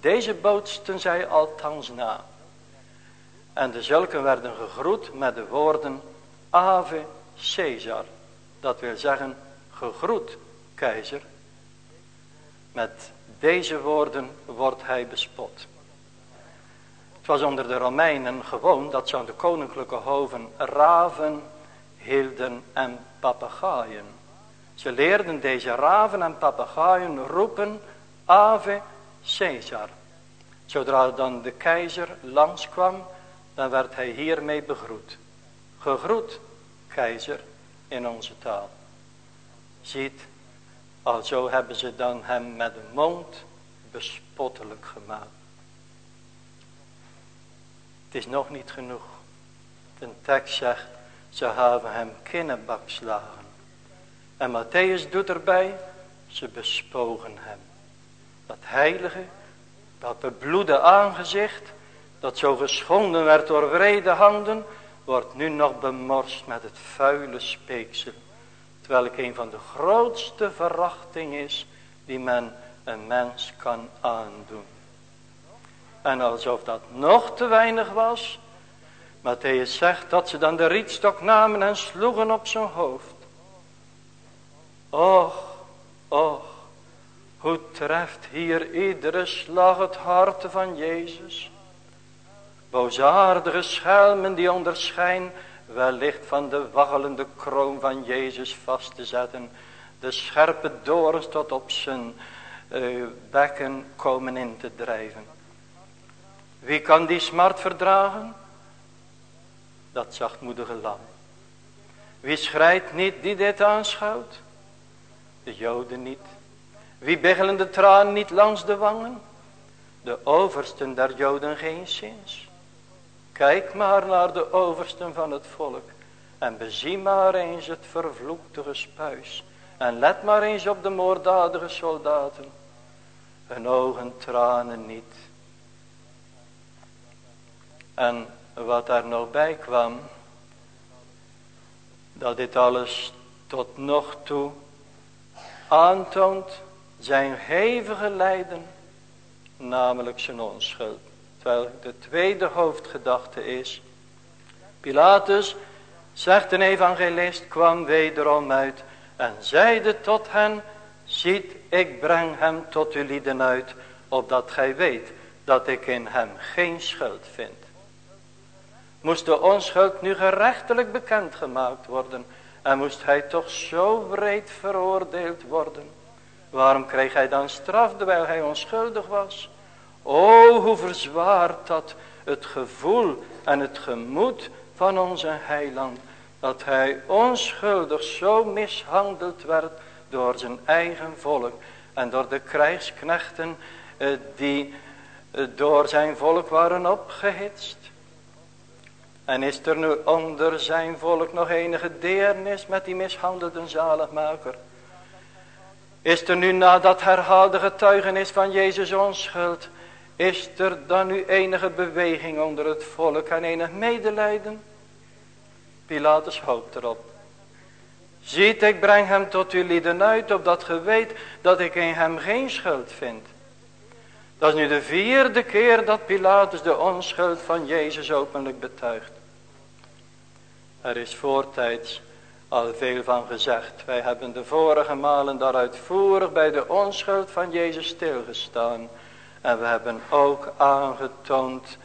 Deze bootsten zij althans na. En de zulken werden gegroet met de woorden Ave Caesar. Dat wil zeggen gegroet keizer. Met deze woorden wordt hij bespot. Het was onder de Romeinen gewoon dat ze aan de koninklijke hoven raven hielden en papegaaien. Ze leerden deze raven en papegaaien roepen Ave Caesar. Zodra dan de keizer langskwam, dan werd hij hiermee begroet. Gegroet, keizer, in onze taal. Ziet, Alzo hebben ze dan hem met de mond bespottelijk gemaakt. Het is nog niet genoeg. De tekst zegt, Ze hebben hem kinnenbakslagen. En Matthäus doet erbij, ze bespogen hem. Dat heilige, dat bebloede aangezicht, dat zo geschonden werd door vrede handen, wordt nu nog bemorst met het vuile speeksel. Terwijl ik een van de grootste verachting is die men een mens kan aandoen. En alsof dat nog te weinig was, Matthäus zegt dat ze dan de rietstok namen en sloegen op zijn hoofd. Och, och, hoe treft hier iedere slag het hart van Jezus. Boosaardige schelmen die onderschijn wellicht van de waggelende kroon van Jezus vast te zetten. De scherpe dorens tot op zijn uh, bekken komen in te drijven. Wie kan die smart verdragen? Dat zachtmoedige lam. Wie schrijdt niet die dit aanschouwt? De joden niet. Wie biggelen de tranen niet langs de wangen? De oversten der joden geen zins. Kijk maar naar de oversten van het volk. En bezie maar eens het vervloekte gespuis. En let maar eens op de moorddadige soldaten. Hun ogen tranen niet. En wat daar nog bij kwam. Dat dit alles tot nog toe aantoont zijn hevige lijden. Namelijk zijn onschuld. Terwijl de tweede hoofdgedachte is. Pilatus, zegt een evangelist, kwam wederom uit en zeide tot hen, ziet ik breng hem tot u lieden uit, opdat gij weet dat ik in hem geen schuld vind. Moest de onschuld nu gerechtelijk bekendgemaakt worden en moest hij toch zo breed veroordeeld worden. Waarom kreeg hij dan straf terwijl hij onschuldig was? O, hoe verzwaart dat het gevoel en het gemoed van onze heiland. Dat hij onschuldig zo mishandeld werd door zijn eigen volk. En door de krijgsknechten eh, die eh, door zijn volk waren opgehitst. En is er nu onder zijn volk nog enige deernis met die mishandelde zaligmaker? Is er nu na dat herhaalde getuigenis van Jezus onschuld is er dan nu enige beweging onder het volk en enig medelijden? Pilatus hoopt erop. Ziet, ik breng hem tot uw lieden uit, opdat ge weet dat ik in hem geen schuld vind. Dat is nu de vierde keer dat Pilatus de onschuld van Jezus openlijk betuigt. Er is voortijds al veel van gezegd. Wij hebben de vorige malen daar uitvoerig bij de onschuld van Jezus stilgestaan. En we hebben ook aangetoond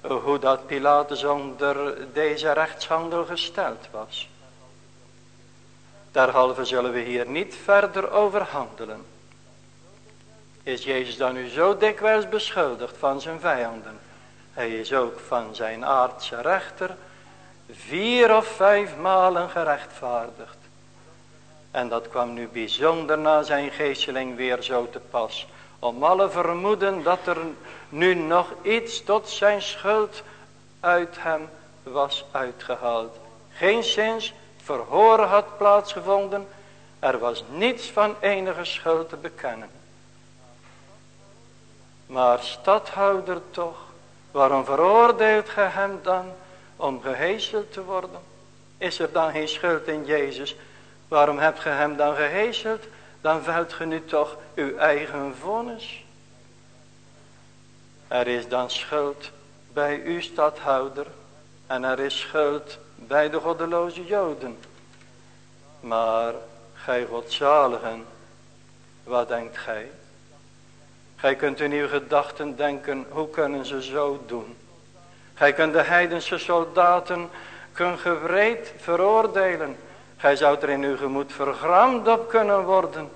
hoe dat Pilatus onder deze rechtshandel gesteld was. Derhalve zullen we hier niet verder over handelen. Is Jezus dan nu zo dikwijls beschuldigd van zijn vijanden? Hij is ook van zijn aardse rechter vier of vijf malen gerechtvaardigd. En dat kwam nu bijzonder na zijn geesteling weer zo te pas. Om alle vermoeden dat er nu nog iets tot zijn schuld uit hem was uitgehaald. Geen zins verhoor had plaatsgevonden. Er was niets van enige schuld te bekennen. Maar stadhouder toch, waarom veroordeelt ge hem dan om geheeseld te worden? Is er dan geen schuld in Jezus? Waarom hebt ge hem dan geheeseld? Dan velt ge nu toch uw eigen vonnis. Er is dan schuld bij uw stadhouder. En er is schuld bij de goddeloze joden. Maar gij godzaligen, wat denkt gij? Gij kunt in uw gedachten denken, hoe kunnen ze zo doen? Gij kunt de heidense soldaten kun gevreed veroordelen. Gij zou er in uw gemoed vergramd op kunnen worden.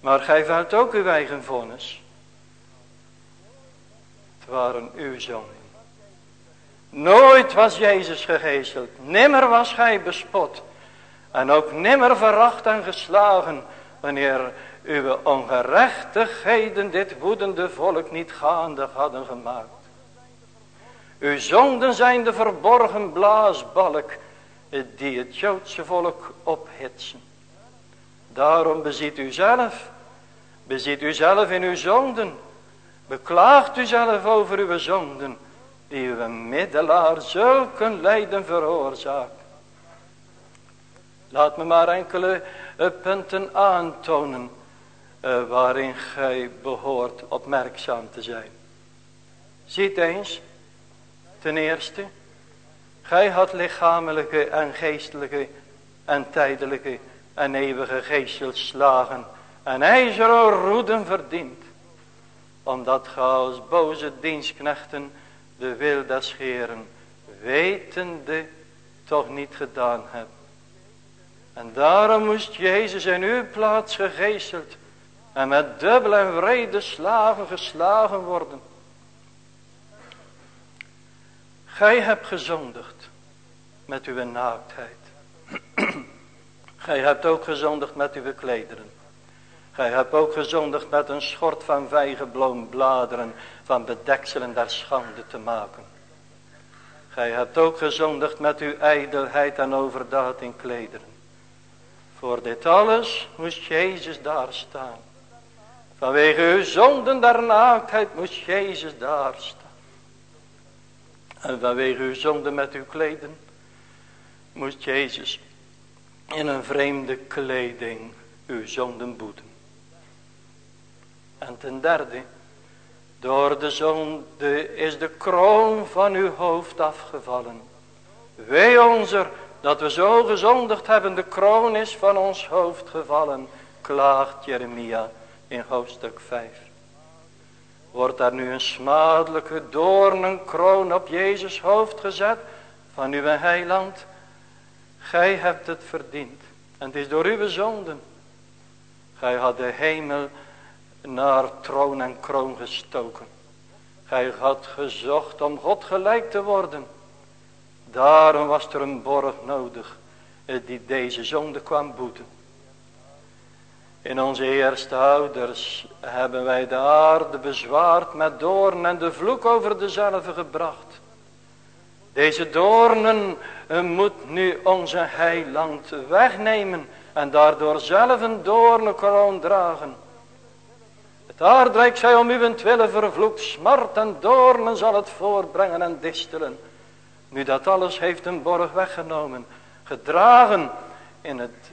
Maar gij velt ook uw eigen vonnis. Het waren uw zonden. Nooit was Jezus gegeesteld. Nimmer was gij bespot. En ook nimmer veracht en geslagen. Wanneer uw ongerechtigheden dit woedende volk niet gaande hadden gemaakt. Uw zonden zijn de verborgen blaasbalk die het Joodse volk ophitsen. Daarom beziet u zelf, beziet u zelf in uw zonden, beklaagt u zelf over uw zonden, die uw middelaar zulke lijden veroorzaakt. Laat me maar enkele uh, punten aantonen uh, waarin gij behoort opmerkzaam te zijn. Ziet eens, ten eerste, gij had lichamelijke en geestelijke en tijdelijke en eeuwige geestelslagen en ijzeren roeden verdient. Omdat gij als boze dienstknechten de wil des Heeren wetende toch niet gedaan hebt. En daarom moest Jezus in uw plaats gegeesteld en met dubbel en vrede slagen geslagen worden. Gij hebt gezondigd met uw naaktheid. Gij hebt ook gezondigd met uw klederen. Gij hebt ook gezondigd met een schort van bladeren van bedekselen der schande te maken. Gij hebt ook gezondigd met uw ijdelheid en overdaad in klederen. Voor dit alles moest Jezus daar staan. Vanwege uw zonden der naaktheid moest Jezus daar staan. En vanwege uw zonde met uw kleden moest Jezus in een vreemde kleding uw zonden boeten. En ten derde, door de zonde is de kroon van uw hoofd afgevallen. Wee onze dat we zo gezondigd hebben, de kroon is van ons hoofd gevallen, klaagt Jeremia in hoofdstuk 5. Wordt daar nu een smadelijke doornenkroon op Jezus hoofd gezet van uw heiland? Gij hebt het verdiend. En het is door uw zonden. Gij had de hemel naar troon en kroon gestoken. Gij had gezocht om God gelijk te worden. Daarom was er een borg nodig die deze zonde kwam boeten. In onze eerste ouders hebben wij de aarde bezwaard met doornen en de vloek over dezelfde gebracht. Deze doornen eh, moet nu onze heiland wegnemen en daardoor zelf een doornenkroon dragen. Het aardrijk zij om uw willen vervloekt, smart en doornen zal het voorbrengen en distelen. Nu dat alles heeft een borg weggenomen, gedragen in het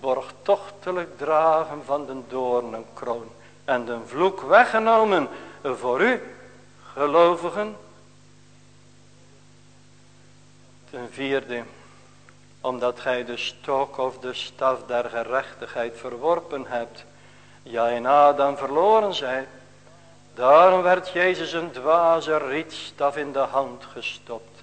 borgtochtelijk dragen van de doornenkroon. En de vloek weggenomen voor u, gelovigen. Ten vierde, omdat gij de stok of de staf der gerechtigheid verworpen hebt, ja in Adam verloren zijt. Daarom werd Jezus een dwaze rietstaf in de hand gestopt.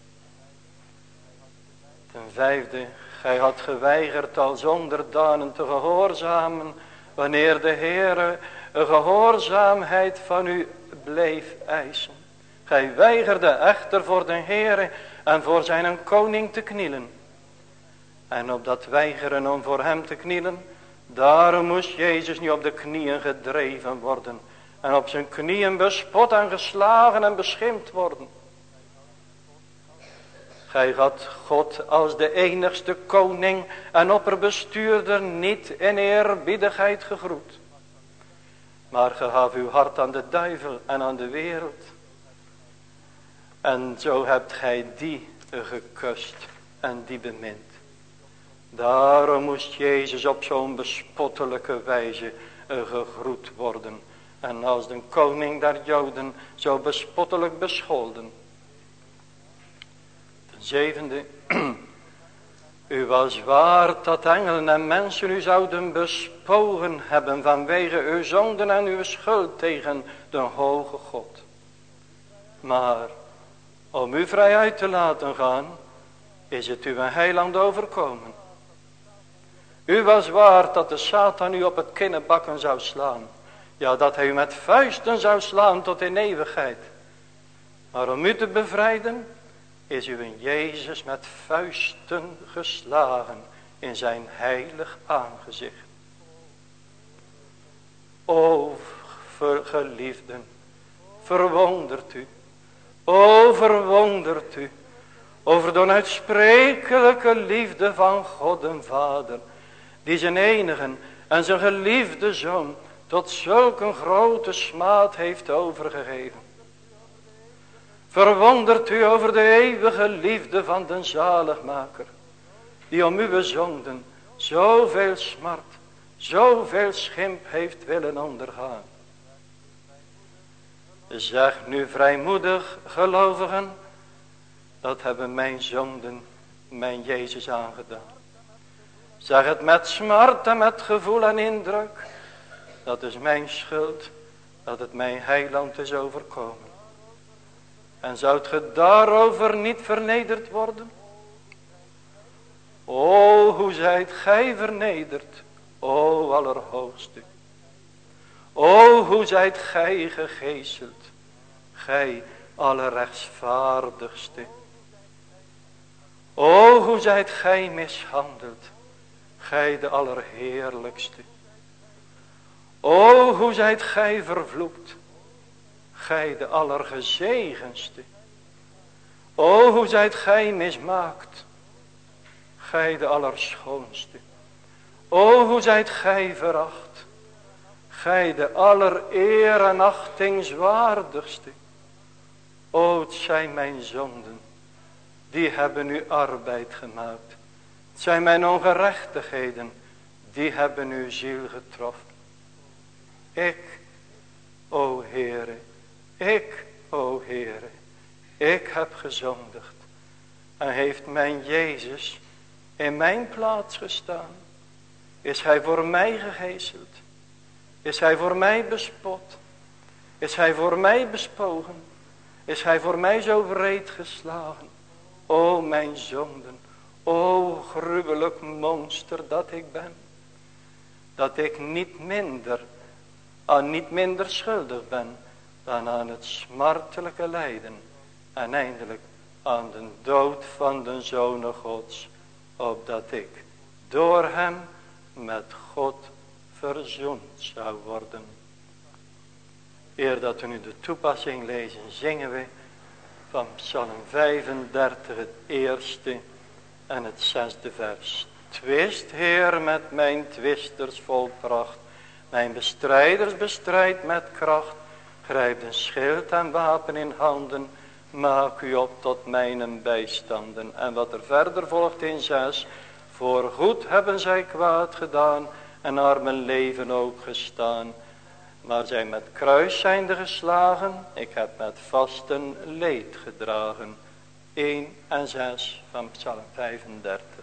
Ten vijfde, gij had geweigerd al zonder danen te gehoorzamen, wanneer de Heere gehoorzaamheid van u bleef eisen. Gij weigerde echter voor de Heere en voor zijn koning te knielen. En op dat weigeren om voor hem te knielen, daarom moest Jezus nu op de knieën gedreven worden. En op zijn knieën bespot en geslagen en beschimpt worden. Gij had God als de enigste koning en opperbestuurder niet in eerbiedigheid gegroet. Maar ge gaf uw hart aan de duivel en aan de wereld. En zo hebt gij die gekust en die bemind. Daarom moest Jezus op zo'n bespottelijke wijze gegroet worden. En als de koning der Joden zo bespottelijk bescholden. Zevende. U was waard dat engelen en mensen u zouden bespogen hebben vanwege uw zonden en uw schuld tegen de hoge God. Maar om u vrij uit te laten gaan, is het u een heiland overkomen. U was waard dat de Satan u op het kinnenbakken zou slaan. Ja, dat hij u met vuisten zou slaan tot in eeuwigheid. Maar om u te bevrijden, is u in Jezus met vuisten geslagen in zijn heilig aangezicht. O, geliefden, verwondert u O verwondert u. Over de onuitsprekelijke liefde van God en Vader. Die zijn enige en zijn geliefde zoon tot zulk een grote smaad heeft overgegeven. Verwondert u over de eeuwige liefde van den zaligmaker. Die om uw zonden zoveel smart, zoveel schimp heeft willen ondergaan. Zeg nu vrijmoedig gelovigen, dat hebben mijn zonden mijn Jezus aangedaan. Zeg het met smart en met gevoel en indruk. Dat is mijn schuld, dat het mijn heiland is overkomen. En zoudt ge daarover niet vernederd worden? O, hoe zijt gij vernederd, o Allerhoogste. O, hoe zijt gij gegeeseld, gij Allerrechtsvaardigste. O, hoe zijt gij mishandeld, gij de Allerheerlijkste. O, hoe zijt gij vervloekt, gij de Allergezegenste. O, hoe zijt gij mismaakt, gij de Allerschoonste. O, hoe zijt gij veracht, gij de allereer en achtingswaardigste. O, het zijn mijn zonden, die hebben u arbeid gemaakt. Het zijn mijn ongerechtigheden, die hebben uw ziel getroffen. Ik, o Heere, ik, o Heere, ik heb gezondigd. En heeft mijn Jezus in mijn plaats gestaan. Is hij voor mij gegeeseld. Is hij voor mij bespot. Is hij voor mij bespogen. Is hij voor mij zo wreed geslagen. O mijn zonden. O gruwelijk monster dat ik ben. Dat ik niet minder, aan niet minder schuldig ben dan aan het smartelijke lijden. En eindelijk aan de dood van de Zoon Gods. Opdat ik door hem met God verzoend zou worden. Eer dat we nu de toepassing lezen, zingen we van Psalm 35 het eerste en het zesde vers. Twist, Heer, met mijn twisters vol pracht. Mijn bestrijders bestrijd met kracht. Grijp een schild en wapen in handen. Maak u op tot mijn bijstanden. En wat er verder volgt in zes. Voor goed hebben zij kwaad gedaan. En naar mijn leven ook gestaan. Maar zij met kruis zijnde geslagen. Ik heb met vasten leed gedragen. 1 en 6 van Psalm 35.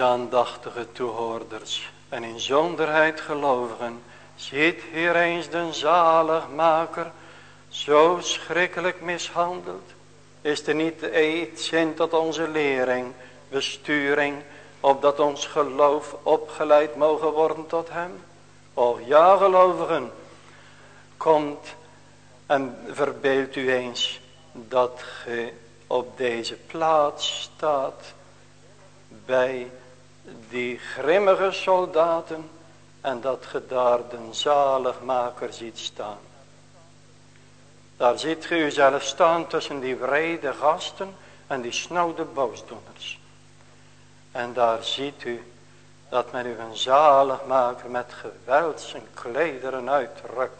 Aandachtige toehoorders en in zonderheid gelovigen. Ziet hier eens de zaligmaker zo schrikkelijk mishandeld. Is er niet iets zin tot onze lering, besturing, opdat ons geloof opgeleid mogen worden tot hem? Och ja gelovigen, komt en verbeeld u eens dat ge op deze plaats staat bij die grimmige soldaten en dat ge daar de zaligmaker ziet staan. Daar ziet ge uzelf staan tussen die vrede gasten en die snauwde boosdoeners. En daar ziet u dat men u een zaligmaker met geweld zijn klederen uitrukt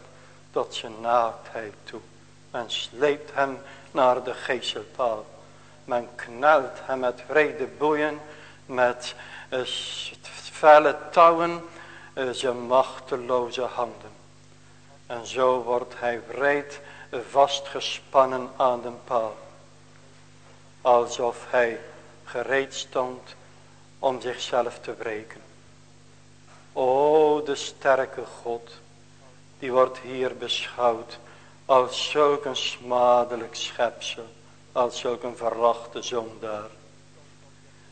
tot zijn naaktheid toe. Men sleept hem naar de geeselpaal. Men knelt hem met vrede boeien, met felle touwen, zijn machteloze handen. En zo wordt hij wreed vastgespannen aan de paal. Alsof hij gereed stond om zichzelf te breken. O, de sterke God, die wordt hier beschouwd als zulk een smadelijk schepsel, als zulk een verlachte zondaar.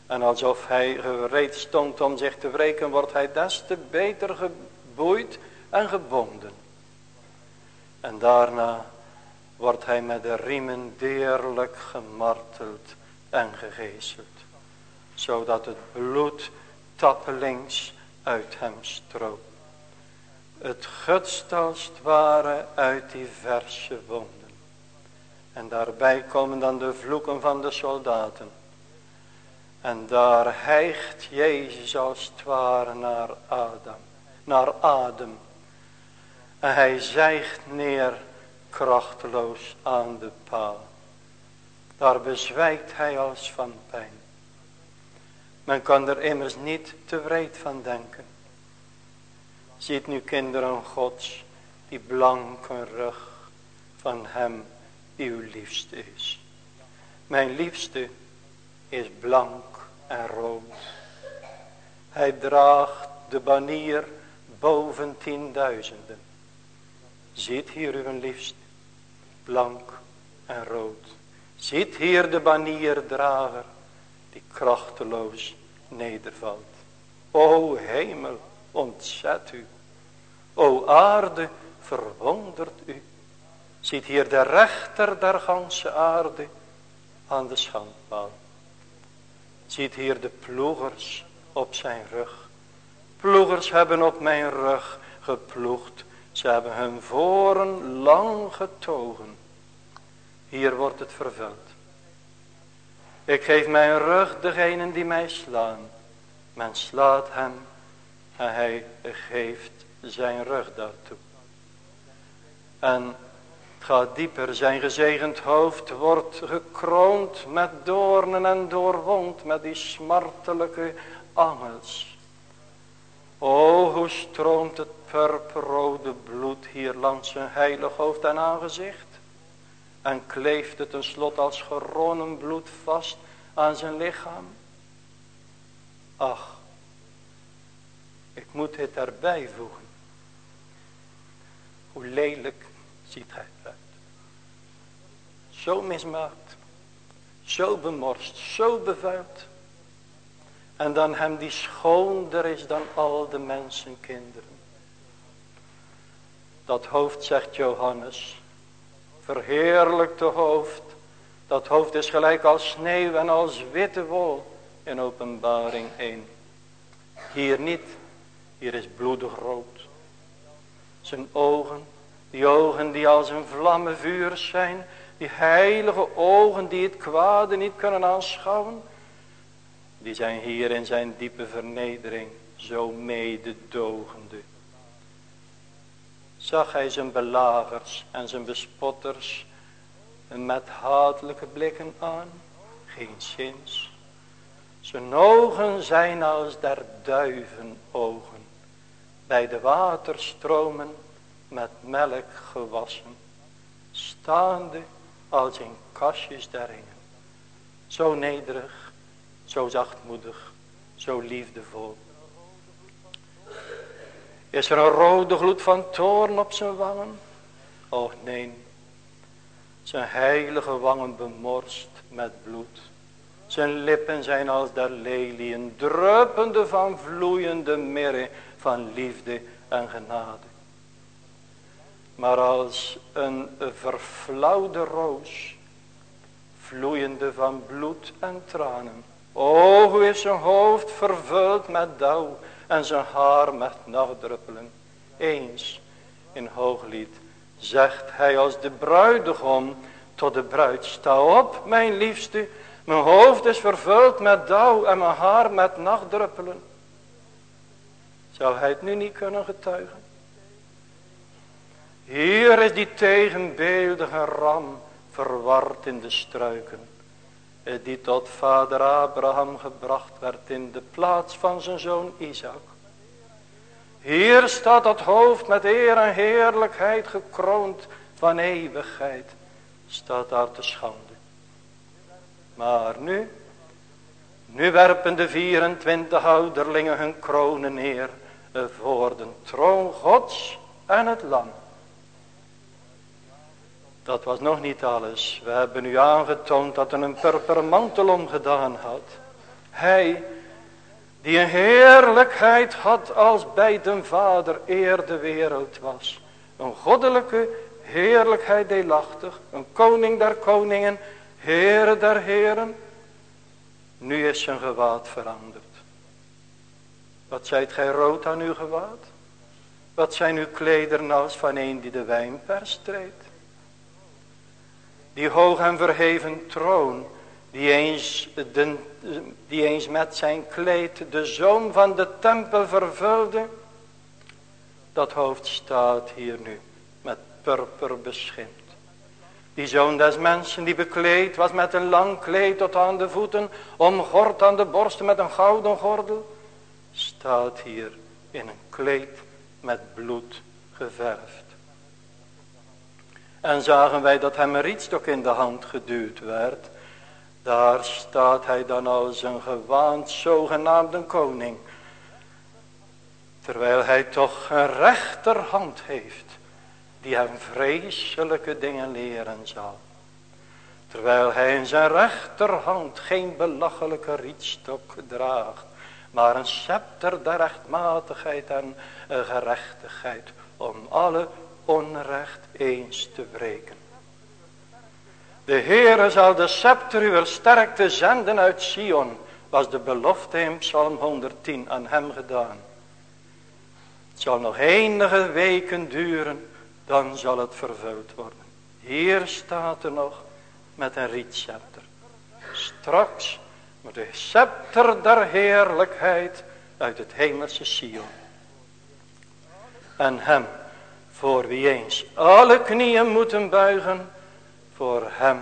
En alsof hij gereed stond om zich te wreken, wordt hij des te beter geboeid en gebonden. En daarna wordt hij met de riemen deerlijk gemarteld en gegezeld. Zodat het bloed tappelings uit hem stroomt. Het gutst ware uit die verse wonden. En daarbij komen dan de vloeken van de soldaten. En daar hijgt Jezus als het ware naar Adam, naar adem. En hij zijgt neer krachteloos aan de paal. Daar bezwijkt hij als van pijn. Men kan er immers niet tevreden van denken. Ziet nu kinderen gods, die blanke rug van hem uw liefste is. Mijn liefste is blank en rood. Hij draagt de banier boven tienduizenden. Ziet hier uw liefste, blank en rood. Ziet hier de banierdrager, die krachteloos nedervalt. O hemel, ontzet u. O aarde, verwondert u. Ziet hier de rechter der ganse aarde aan de schandpaal. Ziet hier de ploegers op zijn rug. Ploegers hebben op mijn rug geploegd. Ze hebben hun voren lang getogen. Hier wordt het vervuld. Ik geef mijn rug degenen die mij slaan. Men slaat hem en hij geeft zijn rug daartoe. En het gaat dieper. Zijn gezegend hoofd wordt gekroond met doornen en doorwond met die smartelijke angels. O, hoe stroomt het purperrode bloed hier langs zijn heilig hoofd en aangezicht. En kleeft het tenslotte als geronnen bloed vast aan zijn lichaam. Ach, ik moet het erbij voegen. Hoe lelijk ziet hij. Zo mismaakt. Zo bemorst. Zo bevuild. En dan hem die schoonder is dan al de mensenkinderen. Dat hoofd zegt Johannes. Verheerlijkte hoofd. Dat hoofd is gelijk als sneeuw en als witte wol in openbaring 1. Hier niet hier is bloedig rood. Zijn ogen, die ogen die als een vlammenvuur zijn. Die heilige ogen die het kwade niet kunnen aanschouwen. Die zijn hier in zijn diepe vernedering zo mededogende. Zag hij zijn belagers en zijn bespotters met hatelijke blikken aan? Geen zins. Zijn ogen zijn als der duiven ogen bij de waterstromen met melk gewassen, staande als in kastjes der Zo nederig, zo zachtmoedig, zo liefdevol. Is er een rode gloed van toorn op zijn wangen? Och nee, zijn heilige wangen bemorst met bloed. Zijn lippen zijn als der lelien, druppende van vloeiende mirre van liefde en genade. Maar als een verflauwde roos, vloeiende van bloed en tranen. O, hoe is zijn hoofd vervuld met dauw en zijn haar met nachtdruppelen. Eens in hooglied zegt hij als de bruidegom tot de bruid. Sta op, mijn liefste, mijn hoofd is vervuld met dauw en mijn haar met nachtdruppelen. Zou hij het nu niet kunnen getuigen? Hier is die tegenbeeldige ram verward in de struiken. Die tot vader Abraham gebracht werd in de plaats van zijn zoon Isaac. Hier staat dat hoofd met eer en heerlijkheid gekroond van eeuwigheid. Staat daar te schande. Maar nu, nu werpen de 24 ouderlingen hun kronen neer voor de troon gods en het lam. Dat was nog niet alles. We hebben u aangetoond dat hij een purpermantel omgedaan had. Hij die een heerlijkheid had als bij de vader eer de wereld was. Een goddelijke heerlijkheid deelachtig. Een koning der koningen, heren der heren. Nu is zijn gewaad veranderd. Wat zijt gij rood aan uw gewaad? Wat zijn uw klederen als van een die de wijnpers treedt? Die hoog en verheven troon, die eens, die eens met zijn kleed de zoon van de tempel vervulde. Dat hoofd staat hier nu met purper beschimd. Die zoon des mensen die bekleed was met een lang kleed tot aan de voeten, omgord aan de borsten met een gouden gordel, staat hier in een kleed met bloed geverfd. En zagen wij dat hem een rietstok in de hand geduwd werd. Daar staat hij dan als een gewaand zogenaamde koning. Terwijl hij toch een rechterhand heeft. Die hem vreselijke dingen leren zal. Terwijl hij in zijn rechterhand geen belachelijke rietstok draagt. Maar een scepter der rechtmatigheid en gerechtigheid. Om alle onrecht eens te breken. De Heere zal de scepter uw sterkte zenden uit Sion, was de belofte in Psalm 110 aan hem gedaan. Het zal nog enige weken duren, dan zal het vervuld worden. Hier staat er nog met een rietscepter. Straks met de scepter der heerlijkheid uit het hemelse Sion. En hem voor wie eens alle knieën moeten buigen. Voor hem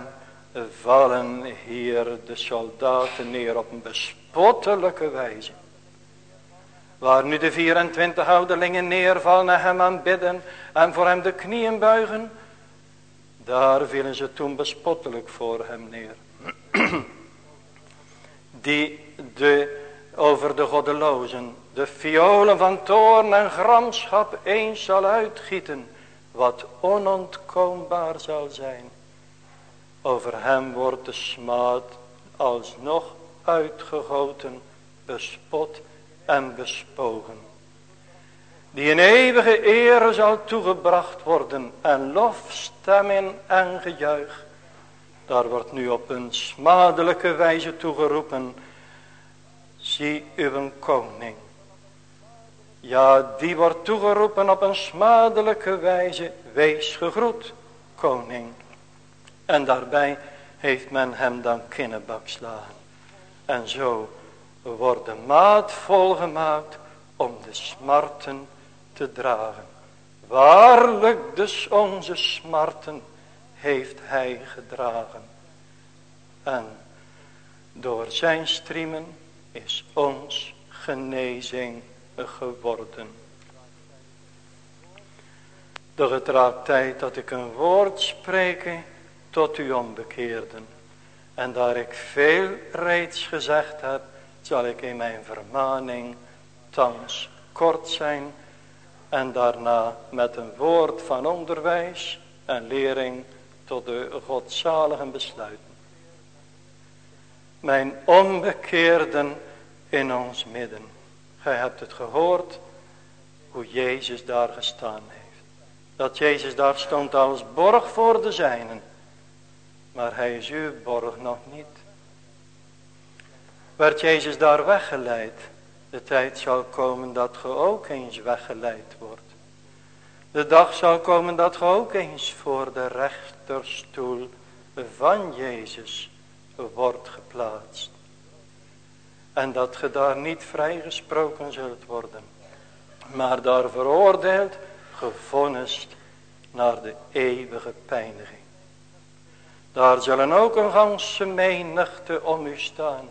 vallen hier de soldaten neer op een bespottelijke wijze. Waar nu de 24 ouderlingen neervallen en hem aanbidden en voor hem de knieën buigen. Daar vielen ze toen bespottelijk voor hem neer. Die de over de goddelozen de violen van toorn en gramschap eens zal uitgieten, wat onontkoombaar zal zijn. Over hem wordt de smaad alsnog uitgegoten, bespot en bespogen. Die in eeuwige ere zal toegebracht worden en lofstemmen en gejuich. Daar wordt nu op een smadelijke wijze toegeroepen. Zie uw koning ja, die wordt toegeroepen op een smadelijke wijze. Wees gegroet, koning. En daarbij heeft men hem dan kinnenbakslagen. En zo wordt de maat volgemaakt om de smarten te dragen. Waarlijk dus onze smarten heeft hij gedragen. En door zijn striemen is ons genezing geworden. Doch het raakt tijd dat ik een woord spreek tot u onbekeerden. En daar ik veel reeds gezegd heb, zal ik in mijn vermaning thans kort zijn en daarna met een woord van onderwijs en lering tot de godzaligen besluiten. Mijn onbekeerden in ons midden. Gij hebt het gehoord hoe Jezus daar gestaan heeft. Dat Jezus daar stond als borg voor de zijnen. Maar hij is uw borg nog niet. Werd Jezus daar weggeleid. De tijd zal komen dat ge ook eens weggeleid wordt. De dag zal komen dat ge ook eens voor de rechterstoel van Jezus wordt geplaatst. En dat ge daar niet vrijgesproken zult worden. Maar daar veroordeeld, gevonnist naar de eeuwige pijniging. Daar zullen ook een ganse menigte om u staan.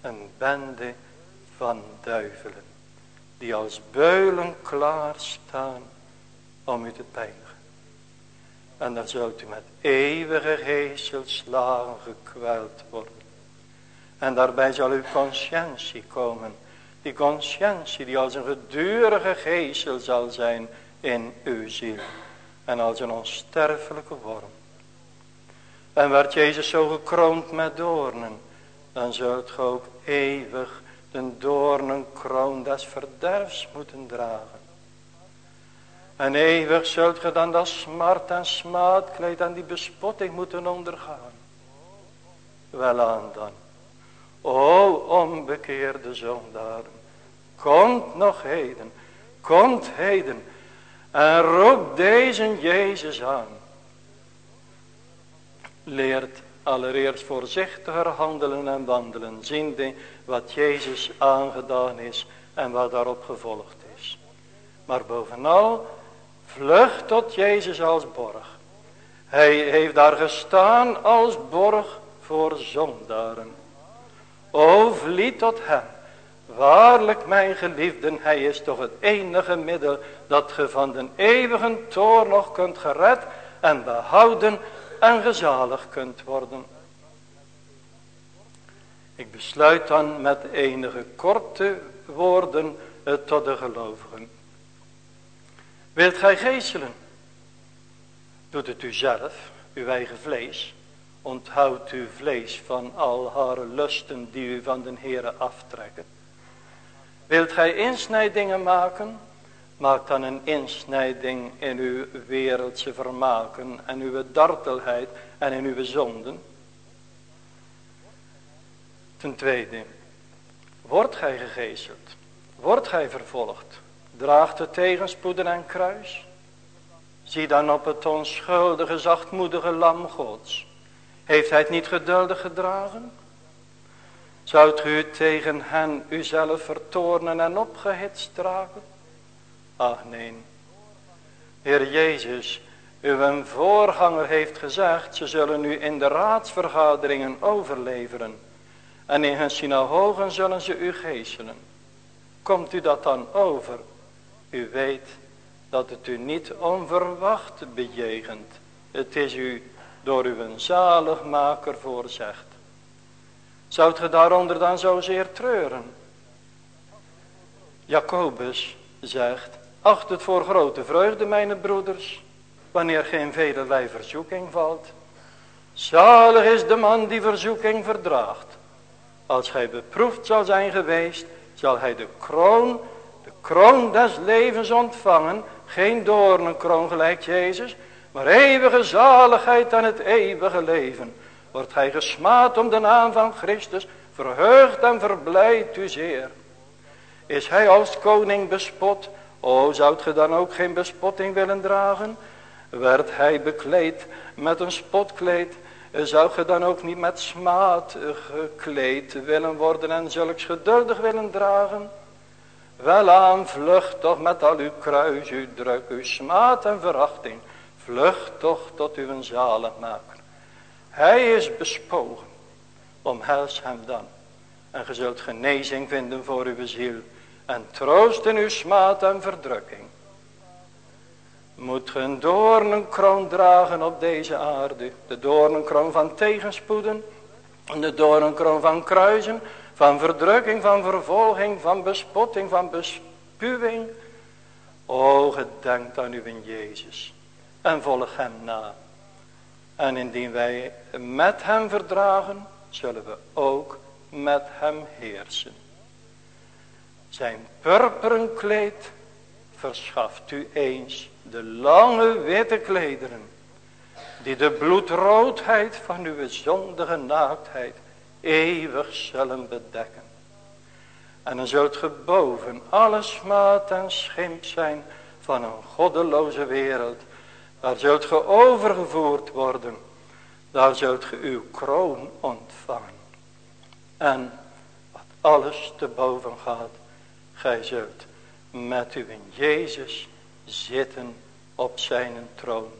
Een bende van duivelen. Die als beulen klaarstaan om u te pijnigen. En dan zult u met eeuwige geeselslagen gekweld worden. En daarbij zal uw conscientie komen. Die conscientie die als een gedurige geestel zal zijn in uw ziel. En als een onsterfelijke worm. En werd Jezus zo gekroond met doornen. Dan zult ge ook eeuwig de doornenkroon des verderfs moeten dragen. En eeuwig zult ge dan dat smart en smaatkleed en die bespotting moeten ondergaan. Welaan dan. O onbekeerde zondaren. Komt nog heden. Komt heden. En roep deze Jezus aan. Leert allereerst voorzichtiger handelen en wandelen. Ziende wat Jezus aangedaan is en wat daarop gevolgd is. Maar bovenal vlucht tot Jezus als borg. Hij heeft daar gestaan als borg voor zondaren. O vliet tot hem. Waarlijk mijn geliefden, hij is toch het enige middel dat ge van den eeuwige toorn nog kunt gered en behouden en gezalig kunt worden. Ik besluit dan met enige korte woorden tot de gelovigen. Wilt gij geestelen? Doet het u zelf, uw eigen vlees. Onthoudt uw vlees van al haar lusten die u van den Heere aftrekken. Wilt gij insnijdingen maken? Maak dan een insnijding in uw wereldse vermaken en uw dartelheid en in uw zonden. Ten tweede, wordt gij gegezeld? Wordt gij vervolgd? Draagt de tegenspoeden en kruis? Zie dan op het onschuldige, zachtmoedige lam gods. Heeft hij het niet geduldig gedragen? Zoudt u tegen hen uzelf vertoornen en opgehitst dragen? Ach nee. Heer Jezus, uw voorganger heeft gezegd, ze zullen u in de raadsvergaderingen overleveren. En in hun synagogen zullen ze u geestelen. Komt u dat dan over? U weet dat het u niet onverwacht bejegent. Het is u door uw zaligmaker voorzegd. Zoudt ge daaronder dan zozeer treuren? Jacobus zegt, acht het voor grote vreugde, mijn broeders, wanneer geen velelei verzoeking valt. Zalig is de man die verzoeking verdraagt. Als hij beproefd zal zijn geweest, zal hij de kroon, de kroon des levens ontvangen. Geen doornenkroon gelijk Jezus, maar eeuwige zaligheid en het eeuwige leven. Wordt hij gesmaad om de naam van Christus, verheugd en verblijdt u zeer. Is hij als koning bespot, o zoudt ge dan ook geen bespotting willen dragen? Werd hij bekleed met een spotkleed, zou ge dan ook niet met smaad gekleed willen worden en zulks geduldig willen dragen? Welaan, vlucht toch met al uw kruis, uw druk, uw smaad en verachting. Vlucht toch tot uw zaligmaker. Hij is bespogen. Omhels hem dan. En ge zult genezing vinden voor uw ziel. En troost in uw smaad en verdrukking. Moet ge een doornenkroon dragen op deze aarde. De doornenkroon van tegenspoeden. En de doornenkroon van kruisen van verdrukking, van vervolging, van bespotting, van bespuwing. O, gedenkt aan uw Jezus en volg hem na. En indien wij met hem verdragen, zullen we ook met hem heersen. Zijn purperen kleed verschaft u eens de lange witte klederen, die de bloedroodheid van uw zondige naaktheid eeuwig zullen bedekken. En dan zult ge boven alle smaad en schimp zijn van een goddeloze wereld. Daar zult ge overgevoerd worden. Daar zult ge uw kroon ontvangen. En wat alles te boven gaat, gij zult met u in Jezus zitten op zijn troon.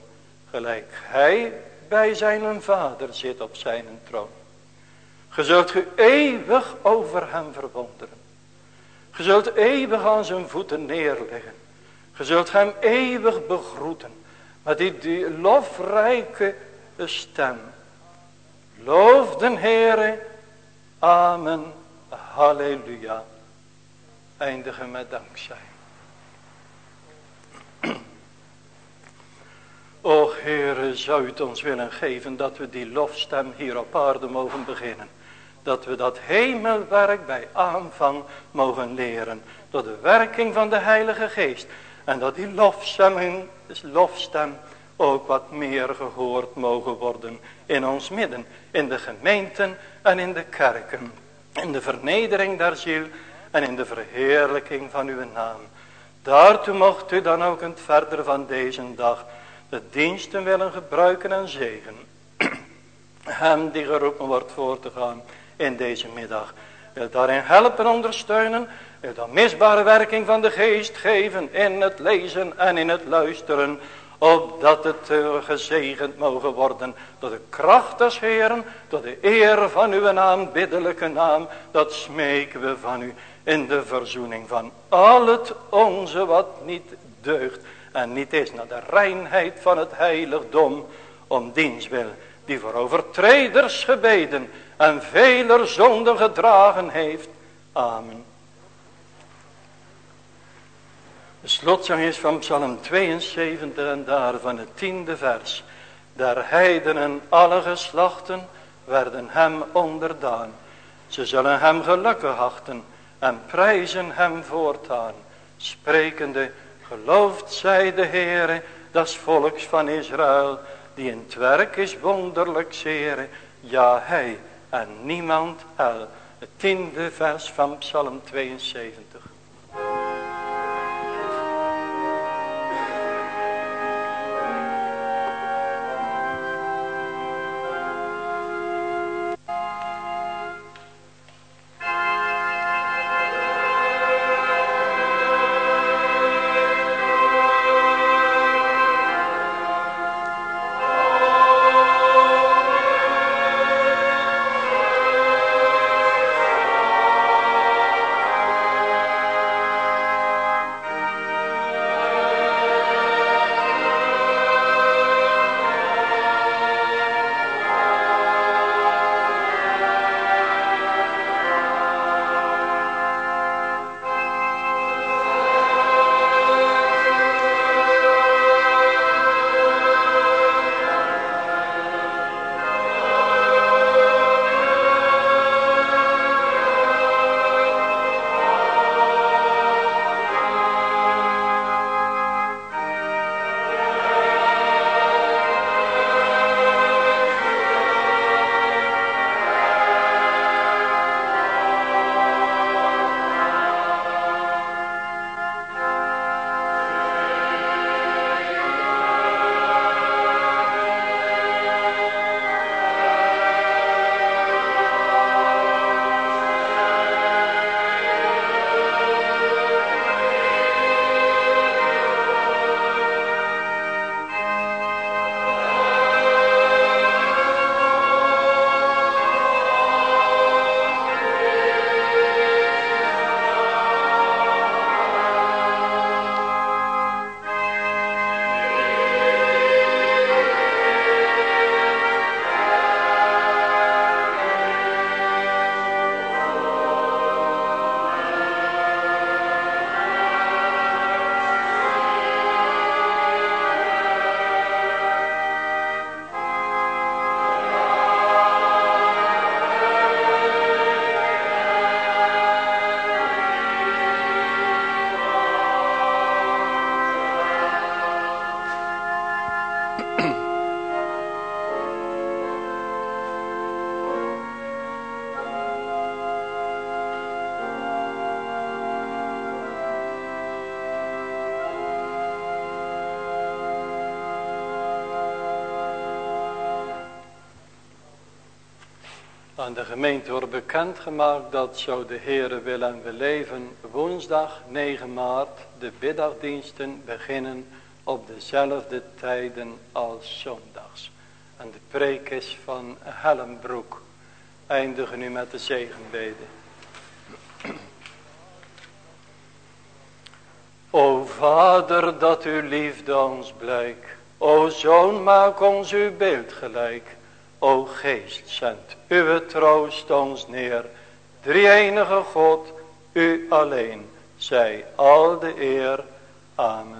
Gelijk hij bij zijn vader zit op zijn troon. Ge zult u eeuwig over hem verwonderen. Ge zult eeuwig aan zijn voeten neerleggen. Ge zult hem eeuwig begroeten. Met die, die lofrijke stem. Loof den Heere. Amen. Halleluja. Eindigen met dankzij. O Heere, zou het ons willen geven dat we die lofstem hier op aarde mogen beginnen. Dat we dat hemelwerk bij aanvang mogen leren. Door de werking van de Heilige Geest. En dat die lofstem, ook wat meer gehoord mogen worden in ons midden. In de gemeenten en in de kerken. In de vernedering der ziel en in de verheerlijking van uw naam. Daartoe mocht u dan ook het verder van deze dag de diensten willen gebruiken en zegen. Hem die geroepen wordt voor te gaan in deze middag. Wil daarin helpen, ondersteunen. Dan misbare werking van de geest geven in het lezen en in het luisteren. Opdat het uh, gezegend mogen worden door de kracht des Heeren. Door de eer van uw aanbiddelijke naam. Dat smeken we van u in de verzoening van al het onze wat niet deugt. En niet is naar de reinheid van het heiligdom. Om diens wil die voor overtreders gebeden en veler zonden gedragen heeft. Amen. De slotzang is van Psalm 72 en daarvan het tiende vers. Der heidenen alle geslachten werden hem onderdaan. Ze zullen hem gelukkig achten en prijzen hem voortaan. Sprekende, geloofd zij de Heere, das volks van Israël, die in het werk is wonderlijk zeer. Ja, hij en niemand el. Het tiende vers van Psalm 72. Gemeente wordt bekendgemaakt dat zo de Heere wil en we leven woensdag 9 maart de biddagdiensten beginnen op dezelfde tijden als zondags. En de preek is van Hellenbroek. Eindigen nu met de zegenbede. O Vader, dat uw liefde ons blijkt. O Zoon, maak ons uw beeld gelijk. O Geest, zend uw troost ons neer. Drie enige God, u alleen, zij al de eer. Amen.